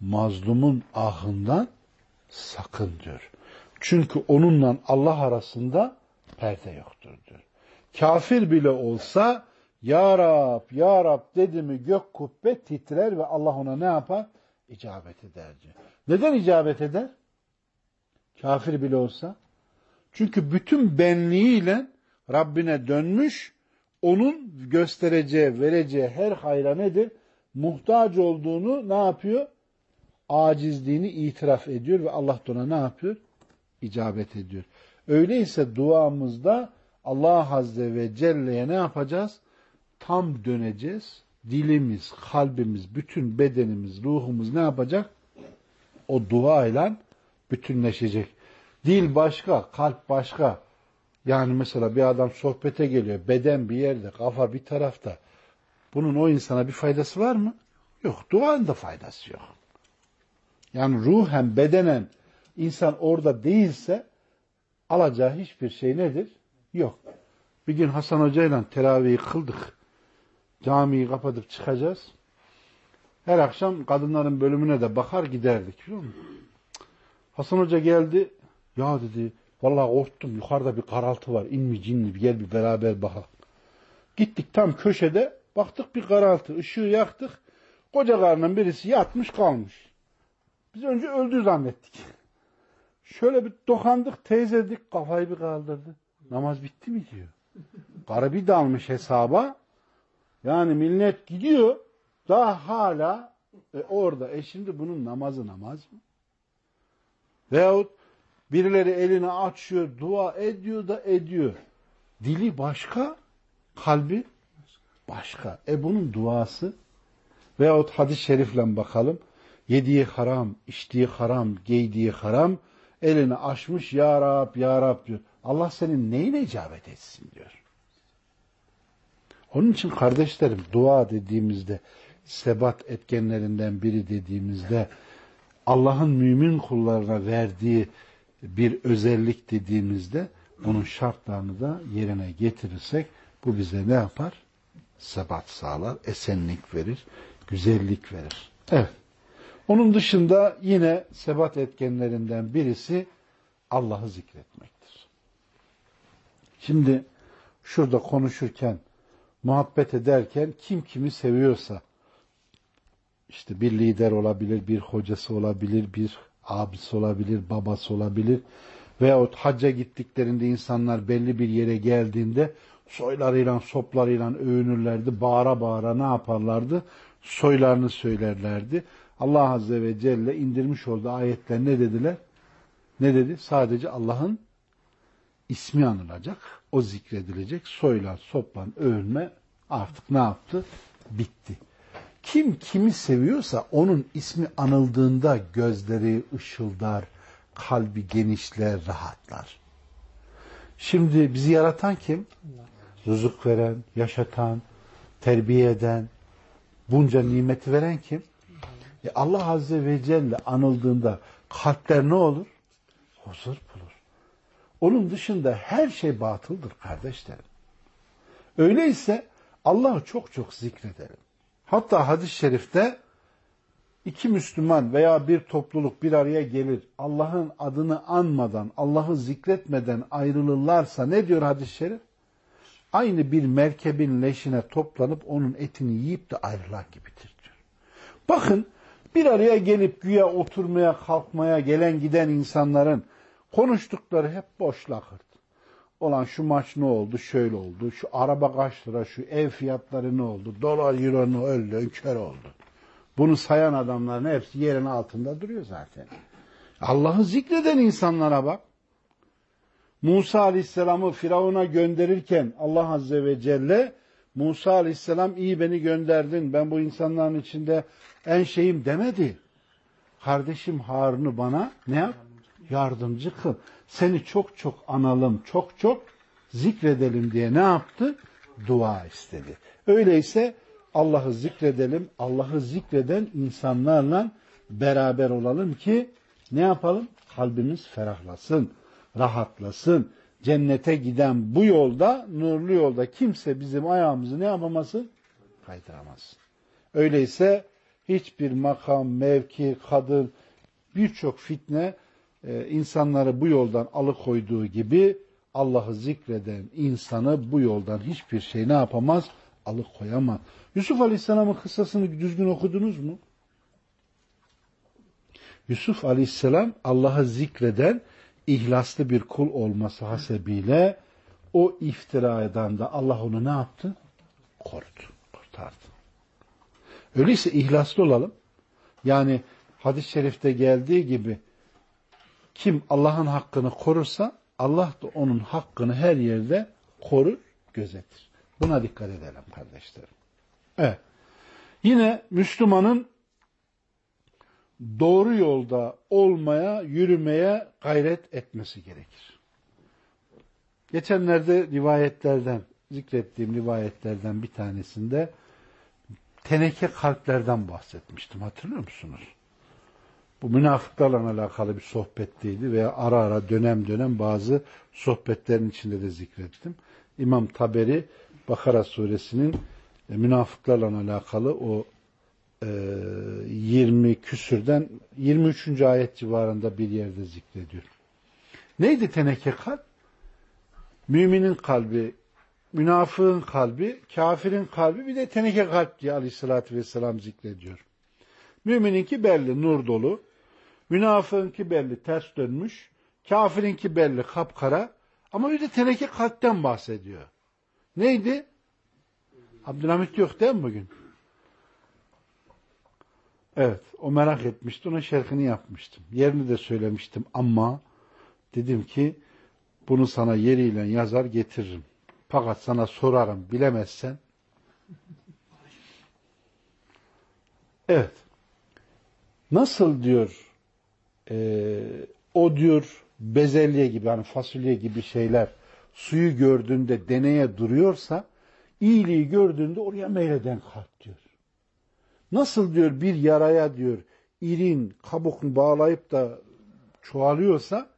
mazlumun ahından sakın diyor. Çünkü onunla Allah arasında perde yoktur diyor. Kafir bile olsa Ya Rab, Ya Rab dedi mi gök kubbe titrer ve Allah ona ne yapar? İcabet eder diyor. Neden icabet eder? Kafir bile olsa. Çünkü bütün benliğiyle Rabbine dönmüş, onun göstereceği, vereceği her hayra nedir? Muhtaç olduğunu ne yapıyor? Acizliğini itiraf ediyor ve Allah da ona ne yapıyor? İcabet ediyor. Öyleyse duamızda Allah Azze ve Celle'ye ne yapacağız? Tam döneceğiz. Dilimiz, kalbimiz, bütün bedenimiz, ruhumuz ne yapacak? O dua ile bütünleşecek. Dil başka, kalp başka. Yani mesela bir adam sohbete geliyor, beden bir yerde, kafa bir tarafta. Bunun o insana bir faydası var mı? Yok, duanın da faydası yok. Yani ruhen, bedenen insan orada değilse alacağı hiçbir şey nedir? Yok. Bir gün Hasan Hoca ile teravihi kıldık. Camiyi kapatıp çıkacağız. Her akşam kadınların bölümüne de bakar giderdik biliyor musun? Hasan Hoca geldi. Ya dedi vallahi korktum yukarıda bir karaltı var. İnmi cinli bir gel bir beraber bakalım. Gittik tam köşede baktık bir karaltı. ışığı yaktık. Koca karının birisi yatmış kalmış. Biz önce öldü zannettik. Şöyle bir dokandık teyzedik kafayı bir kaldırdı. Namaz bitti mi diyor. Karı bir dalmış hesaba. Yani millet gidiyor daha hala e, orada. E şimdi bunun namazı namaz mı? Veyahut Birileri elini açıyor, dua ediyor da ediyor. Dili başka, kalbi başka. E bunun duası veyahut hadis-i şerifle bakalım. Yediği haram, içtiği haram, giydiği haram, elini açmış ya Rab, ya Rab diyor. Allah senin neyine icabet etsin diyor. Onun için kardeşlerim dua dediğimizde sebat etkenlerinden biri dediğimizde Allah'ın mümin kullarına verdiği bir özellik dediğimizde bunun şartlarını da yerine getirirsek bu bize ne yapar? Sebat sağlar, esenlik verir, güzellik verir. Evet. Onun dışında yine sebat etkenlerinden birisi Allah'ı zikretmektir. Şimdi şurada konuşurken, muhabbet ederken kim kimi seviyorsa, işte bir lider olabilir, bir hocası olabilir, bir abisi olabilir, babası olabilir veyahut hacca gittiklerinde insanlar belli bir yere geldiğinde soylarıyla, soplarıyla övünürlerdi, bağıra bağıra ne yaparlardı? Soylarını söylerlerdi. Allah Azze ve Celle indirmiş olduğu ayetler ne dediler? Ne dedi? Sadece Allah'ın ismi anılacak, o zikredilecek, soylar, soplan, övünme artık ne yaptı? Bitti. Kim kimi seviyorsa onun ismi anıldığında gözleri ışıldar, kalbi genişler, rahatlar. Şimdi bizi yaratan kim? Rızık veren, yaşatan, terbiye eden, bunca nimeti veren kim? E Allah Azze ve Celle anıldığında kalpler ne olur? Huzur bulur. Onun dışında her şey batıldır kardeşlerim. Öyleyse Allah'ı çok çok zikredelim. Hatta hadis-i şerifte iki Müslüman veya bir topluluk bir araya gelir. Allah'ın adını anmadan, Allah'ı zikretmeden ayrılırlarsa ne diyor hadis-i şerif? Aynı bir merkebin leşine toplanıp onun etini yiyip de ayrılan gibidir diyor. Bakın bir araya gelip güya oturmaya, kalkmaya gelen giden insanların konuştukları hep boş lakırt. Olan şu maç ne oldu, şöyle oldu, şu araba kaç lira, şu ev fiyatları ne oldu, dolar, euro ne öldü, kör oldu. Bunu sayan adamların hepsi yerin altında duruyor zaten. Allah'ı zikreden insanlara bak. Musa Aleyhisselam'ı Firavun'a gönderirken Allah Azze ve Celle Musa Aleyhisselam iyi beni gönderdin ben bu insanların içinde en şeyim demedi. Kardeşim Harun'u bana ne yap? Yardımcı kıl. Seni çok çok analım, çok çok zikredelim diye ne yaptı? Dua istedi. Öyleyse Allah'ı zikredelim, Allah'ı zikreden insanlarla beraber olalım ki ne yapalım? Kalbimiz ferahlasın, rahatlasın. Cennete giden bu yolda, nurlu yolda kimse bizim ayağımızı ne yapamasın? Kaydıramasın. Öyleyse hiçbir makam, mevki, kadın, birçok fitne e, insanları bu yoldan alıkoyduğu gibi Allah'ı zikreden insanı bu yoldan hiçbir şey ne yapamaz? Alıkoyamaz. Yusuf Aleyhisselam'ın kıssasını düzgün okudunuz mu? Yusuf Aleyhisselam Allah'ı zikreden ihlaslı bir kul olması hasebiyle o iftiradan da Allah onu ne yaptı? Korudu, kurtardı. Öyleyse ihlaslı olalım. Yani hadis-i şerifte geldiği gibi kim Allah'ın hakkını korursa Allah da onun hakkını her yerde korur, gözetir. Buna dikkat edelim kardeşlerim. Evet. Yine Müslümanın doğru yolda olmaya, yürümeye gayret etmesi gerekir. Geçenlerde rivayetlerden, zikrettiğim rivayetlerden bir tanesinde teneke kalplerden bahsetmiştim. Hatırlıyor musunuz? Bu münafıklarla alakalı bir sohbetteydi veya ara ara dönem dönem bazı sohbetlerin içinde de zikrettim. İmam Taberi Bakara suresinin e, münafıklarla alakalı o 20 küsürden 23. ayet civarında bir yerde zikrediyor. Neydi teneke kalp? Müminin kalbi, münafığın kalbi, kafirin kalbi bir de teneke kalp diye aleyhissalatü vesselam zikrediyor. Mümininki belli, nur dolu. Münafığınki belli, ters dönmüş. Kafirinki belli, kapkara. Ama bir de teneke kalpten bahsediyor. Neydi? Abdülhamit yok değil mi bugün? Evet, o merak etmişti. Ona şerhini yapmıştım. Yerini de söylemiştim ama Dedim ki bunu sana yeriyle yazar getiririm. Fakat sana sorarım bilemezsen. Evet. Nasıl diyor e, o diyor bezelye gibi hani fasulye gibi şeyler suyu gördüğünde deneye duruyorsa iyiliği gördüğünde oraya meyleden kalp diyor. Nasıl diyor bir yaraya diyor irin kabukunu bağlayıp da çoğalıyorsa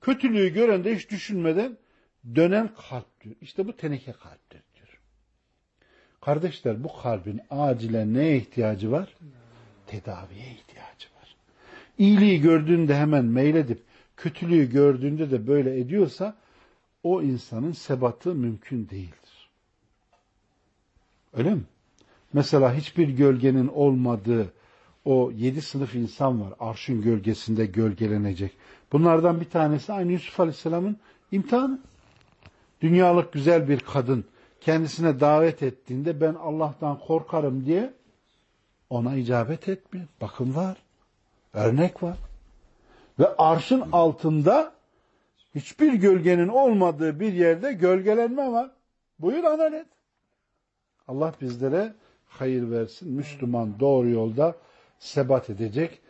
kötülüğü gören de hiç düşünmeden dönen kalp diyor. İşte bu teneke kalptir diyor. Kardeşler bu kalbin acilen neye ihtiyacı var? Tedaviye ihtiyacı var. İyiliği gördüğünde hemen meyledip kötülüğü gördüğünde de böyle ediyorsa o insanın sebatı mümkün değildir. Öyle mi? Mesela hiçbir gölgenin olmadığı o yedi sınıf insan var. Arşın gölgesinde gölgelenecek. Bunlardan bir tanesi aynı Yusuf Aleyhisselam'ın imtihanı. Dünyalık güzel bir kadın kendisine davet ettiğinde ben Allah'tan korkarım diye ona icabet etmiyor. Bakın var. Örnek var. Ve arşın altında hiçbir gölgenin olmadığı bir yerde gölgelenme var. Buyur adalet. Allah bizlere hayır versin. Müslüman doğru yolda sebat edecek.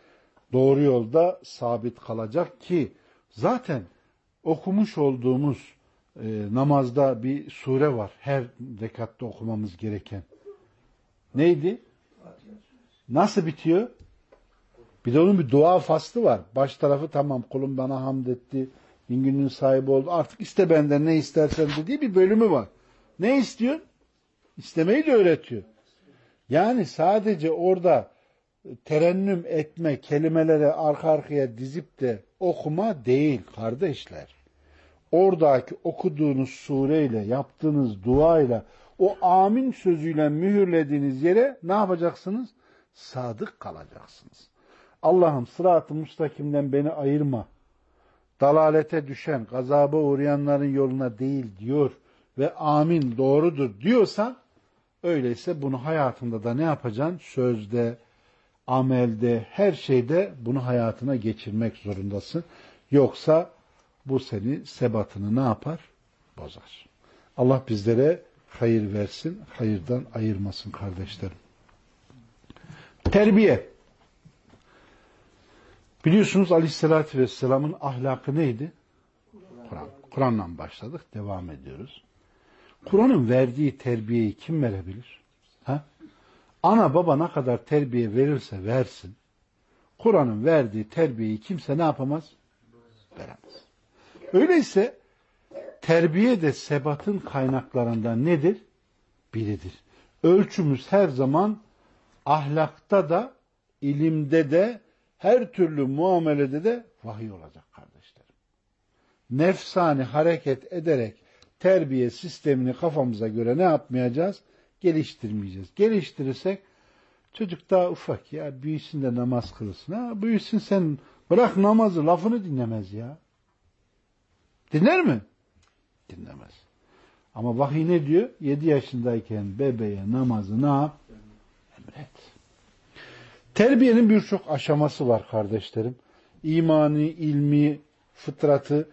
Doğru yolda sabit kalacak ki zaten okumuş olduğumuz e, namazda bir sure var. Her rekatta okumamız gereken. Neydi? Nasıl bitiyor? Bir de onun bir dua faslı var. Baş tarafı tamam kulum bana hamd etti. Bin günün sahibi oldu. Artık iste benden ne istersen dediği bir bölümü var. Ne istiyor? İstemeyi de öğretiyor. Yani sadece orada terennüm etme, kelimeleri arka arkaya dizip de okuma değil kardeşler. Oradaki okuduğunuz sureyle, yaptığınız duayla, o amin sözüyle mühürlediğiniz yere ne yapacaksınız? Sadık kalacaksınız. Allah'ım sırat-ı müstakimden beni ayırma. Dalalete düşen, gazaba uğrayanların yoluna değil diyor ve amin doğrudur diyorsan öyleyse bunu hayatında da ne yapacaksın? Sözde, amelde, her şeyde bunu hayatına geçirmek zorundasın. Yoksa bu seni sebatını ne yapar? Bozar. Allah bizlere hayır versin, hayırdan ayırmasın kardeşlerim. Terbiye. Biliyorsunuz Aleyhisselatü Vesselam'ın ahlakı neydi? Kur'an. Kur'an'la başladık, devam ediyoruz. Kur'an'ın verdiği terbiyeyi kim verebilir? Ha? Ana baba ne kadar terbiye verirse versin, Kur'an'ın verdiği terbiyeyi kimse ne yapamaz? Veremez. Öyleyse terbiye de sebatın kaynaklarından nedir? Biridir. Ölçümüz her zaman ahlakta da, ilimde de, her türlü muamelede de vahiy olacak kardeşlerim. Nefsani hareket ederek terbiye sistemini kafamıza göre ne yapmayacağız? Geliştirmeyeceğiz. Geliştirirsek çocuk daha ufak ya büyüsün de namaz kılsın. Ha, büyüsün sen bırak namazı lafını dinlemez ya. Dinler mi? Dinlemez. Ama vahiy ne diyor? Yedi yaşındayken bebeğe namazı ne yap? Emret. Terbiyenin birçok aşaması var kardeşlerim. İmani, ilmi, fıtratı,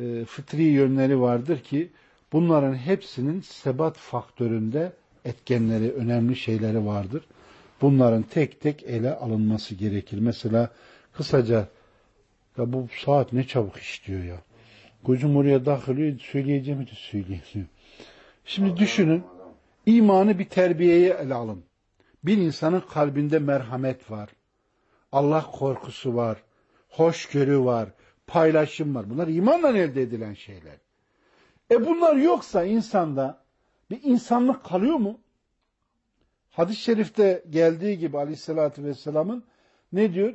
e, fıtri yönleri vardır ki bunların hepsinin sebat faktöründe etkenleri, önemli şeyleri vardır. Bunların tek tek ele alınması gerekir. Mesela kısaca ya bu saat ne çabuk işliyor ya. Gözüm oraya dahiliyor, söyleyeceğimi de söyleyemiyor. Şimdi düşünün, imanı bir terbiyeye ele alın. Bir insanın kalbinde merhamet var. Allah korkusu var. Hoşgörü var. Paylaşım var. Bunlar imanla elde edilen şeyler. E bunlar yoksa insanda bir insanlık kalıyor mu? Hadis-i şerifte geldiği gibi aleyhissalatü vesselamın ne diyor?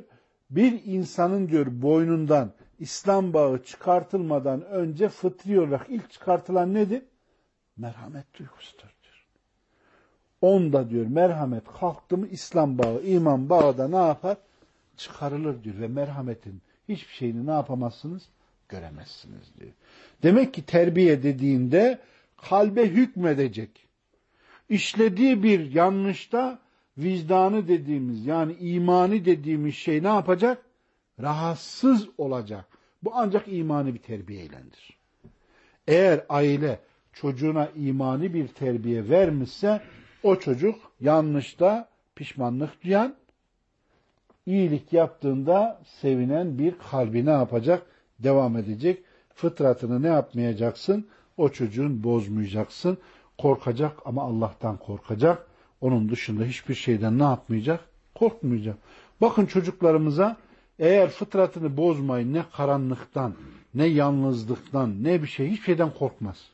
Bir insanın diyor boynundan İslam bağı çıkartılmadan önce fıtri olarak ilk çıkartılan nedir? Merhamet duygusudur diyor. Onda diyor merhamet kalktı mı İslam bağı, iman bağı da ne yapar? Çıkarılır diyor ve merhametin hiçbir şeyini ne yapamazsınız? Göremezsiniz diyor. Demek ki terbiye dediğinde kalbe hükmedecek. İşlediği bir yanlışta vicdanı dediğimiz yani imani dediğimiz şey ne yapacak? Rahatsız olacak. Bu ancak imani bir terbiyeylendir. Eğer aile çocuğuna imani bir terbiye vermişse o çocuk yanlışta pişmanlık duyan, iyilik yaptığında sevinen bir kalbi ne yapacak? Devam edecek. Fıtratını ne yapmayacaksın? O çocuğun bozmayacaksın. Korkacak ama Allah'tan korkacak. Onun dışında hiçbir şeyden ne yapmayacak? Korkmayacak. Bakın çocuklarımıza eğer fıtratını bozmayın ne karanlıktan, ne yalnızlıktan, ne bir şey, hiçbir şeyden korkmaz.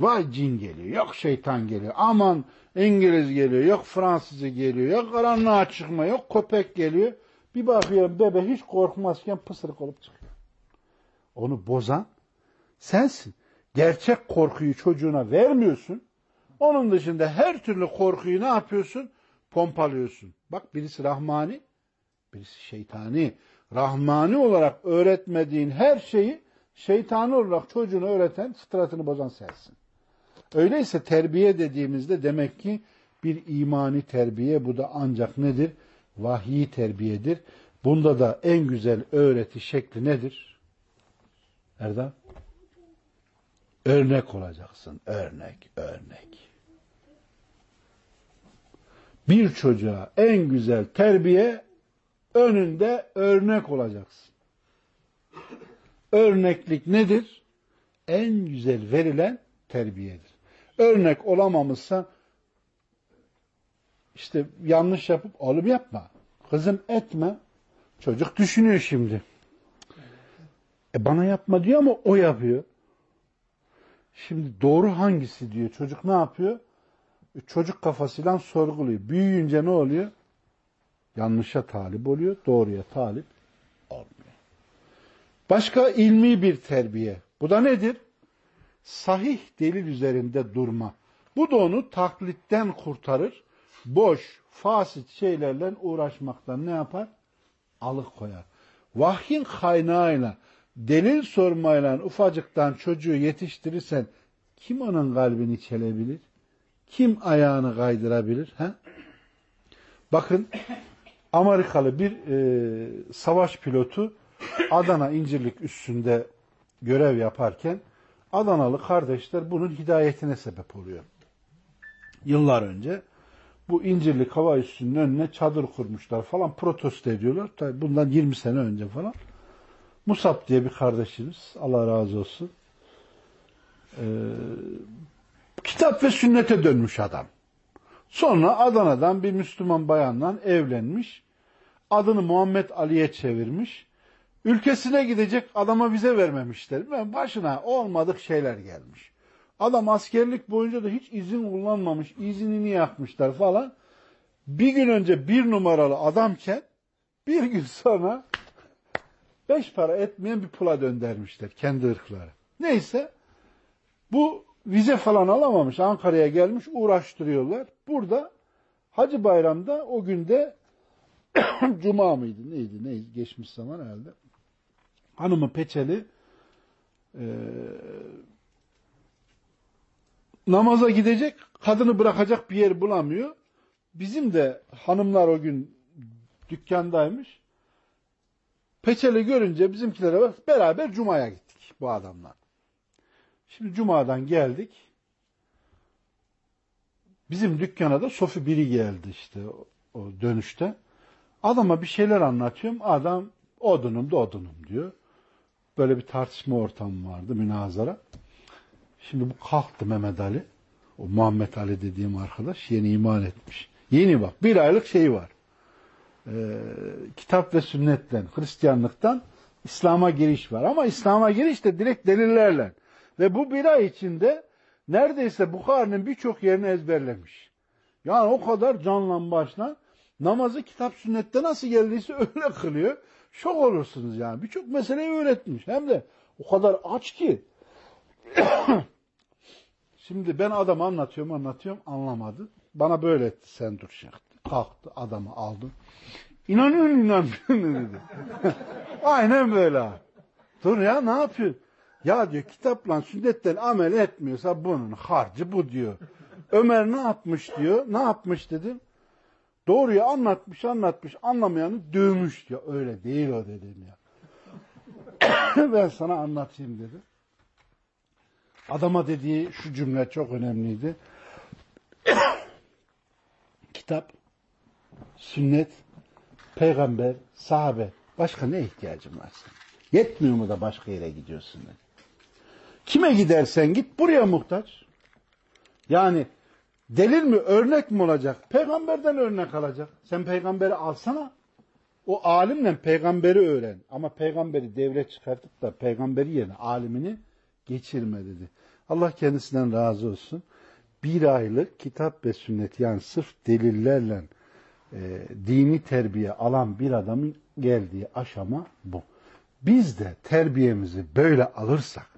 Vay cin geliyor, yok şeytan geliyor, aman İngiliz geliyor, yok Fransızı geliyor, yok karanlığa çıkma, yok köpek geliyor. Bir bakıyorum bebe hiç korkmazken pısırık olup çıkıyor. Onu bozan sensin. Gerçek korkuyu çocuğuna vermiyorsun. Onun dışında her türlü korkuyu ne yapıyorsun? Pompalıyorsun. Bak birisi rahmani, birisi şeytani. Rahmani olarak öğretmediğin her şeyi şeytani olarak çocuğuna öğreten, fıtratını bozan sensin. Öyleyse terbiye dediğimizde demek ki bir imani terbiye bu da ancak nedir? Vahyi terbiyedir. Bunda da en güzel öğreti şekli nedir? Erdem? Örnek olacaksın. Örnek, örnek. Bir çocuğa en güzel terbiye önünde örnek olacaksın. Örneklik nedir? En güzel verilen terbiyedir. Örnek olamamışsa işte yanlış yapıp oğlum yapma. Kızım etme. Çocuk düşünüyor şimdi. E bana yapma diyor ama o yapıyor. Şimdi doğru hangisi diyor. Çocuk ne yapıyor? E çocuk kafasıyla sorguluyor. Büyüyünce ne oluyor? Yanlışa talip oluyor. Doğruya talip olmuyor. Başka ilmi bir terbiye. Bu da nedir? Sahih delil üzerinde durma. Bu da onu taklitten kurtarır. Boş, fasit şeylerle uğraşmaktan ne yapar? Alıkoyar. Vahyin kaynağıyla, delil sormayla ufacıktan çocuğu yetiştirirsen kim onun kalbini çelebilir? Kim ayağını kaydırabilir? He? Bakın Amerikalı bir e, savaş pilotu Adana İncirlik üstünde görev yaparken Adanalı kardeşler bunun hidayetine sebep oluyor. Yıllar önce bu İncirlik hava üstünün önüne çadır kurmuşlar falan protesto ediyorlar. Tabii bundan 20 sene önce falan. Musab diye bir kardeşimiz Allah razı olsun. Ee, kitap ve sünnete dönmüş adam. Sonra Adana'dan bir Müslüman bayanla evlenmiş. Adını Muhammed Ali'ye çevirmiş. Ülkesine gidecek adama vize vermemişler. Ve başına olmadık şeyler gelmiş. Adam askerlik boyunca da hiç izin kullanmamış. İzinini yakmışlar falan. Bir gün önce bir numaralı adamken bir gün sonra beş para etmeyen bir pula döndermişler kendi ırkları. Neyse bu vize falan alamamış. Ankara'ya gelmiş uğraştırıyorlar. Burada Hacı Bayram'da o günde <coughs> Cuma mıydı neydi neydi geçmiş zaman herhalde. Hanımı peçeli e, namaza gidecek kadını bırakacak bir yer bulamıyor. Bizim de hanımlar o gün dükkandaymış. Peçeli görünce bizimkilere bak beraber Cuma'ya gittik bu adamlar. Şimdi Cuma'dan geldik. Bizim dükkana da Sofi biri geldi işte o dönüşte. Adama bir şeyler anlatıyorum. Adam odunum da odunum diyor. Böyle bir tartışma ortamı vardı, münazara. Şimdi bu kalktı Mehmet Ali. O Muhammed Ali dediğim arkadaş yeni iman etmiş. Yeni bak bir aylık şeyi var. Ee, kitap ve sünnetten, Hristiyanlıktan İslam'a giriş var. Ama İslam'a giriş de direkt delillerle. Ve bu bir ay içinde neredeyse Bukhari'nin birçok yerini ezberlemiş. Yani o kadar canlan başla namazı kitap sünnette nasıl geldiyse <laughs> öyle kılıyor. Şok olursunuz yani. Birçok meseleyi öğretmiş. Hem de o kadar aç ki. <coughs> Şimdi ben adam anlatıyorum anlatıyorum anlamadı. Bana böyle etti sen dur şaktı. Kalktı adamı aldım. İnanıyor inanmıyor dedi. <laughs> Aynen böyle. Dur ya ne yapıyorsun? Ya diyor kitapla sünnetten amel etmiyorsa bunun harcı bu diyor. Ömer ne yapmış diyor. Ne yapmış dedim. Doğruyu anlatmış anlatmış anlamayanı dövmüş diyor. Öyle değil o dedim ya. <coughs> ben sana anlatayım dedi. Adama dediği şu cümle çok önemliydi. <coughs> Kitap, sünnet, peygamber, sahabe. Başka ne ihtiyacın var senin? Yetmiyor mu da başka yere gidiyorsun dedi. Kime gidersen git buraya muhtaç. Yani delil mi örnek mi olacak? Peygamberden örnek alacak. Sen peygamberi alsana. O alimle peygamberi öğren. Ama peygamberi devlet çıkartıp da peygamberi yerine alimini geçirme dedi. Allah kendisinden razı olsun. Bir aylık kitap ve sünnet yani sırf delillerle e, dini terbiye alan bir adamın geldiği aşama bu. Biz de terbiyemizi böyle alırsak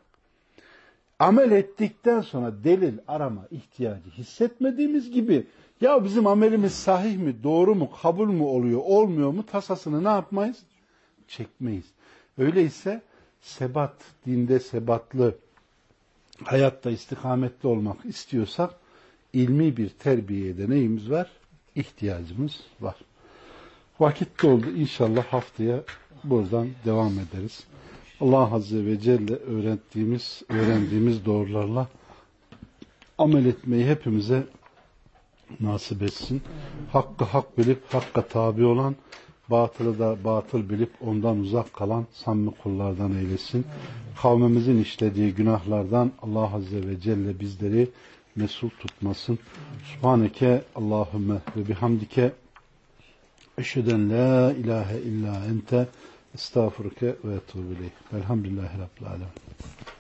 amel ettikten sonra delil arama ihtiyacı hissetmediğimiz gibi ya bizim amelimiz sahih mi, doğru mu, kabul mu oluyor, olmuyor mu tasasını ne yapmayız? Çekmeyiz. Öyleyse sebat, dinde sebatlı, hayatta istikametli olmak istiyorsak ilmi bir terbiyeye neyimiz var? İhtiyacımız var. Vakit doldu. İnşallah haftaya buradan devam ederiz. Allah Azze ve Celle öğrettiğimiz, öğrendiğimiz doğrularla amel etmeyi hepimize nasip etsin. Hakkı hak bilip hakka tabi olan, batılı da batıl bilip ondan uzak kalan samimi kullardan eylesin. Kavmimizin işlediği günahlardan Allah Azze ve Celle bizleri mesul tutmasın. Subhaneke Allahümme ve bihamdike eşheden la ilahe illa ente estağfurke ve etubu ileyh. Velhamdülillahi Rabbil Alemin.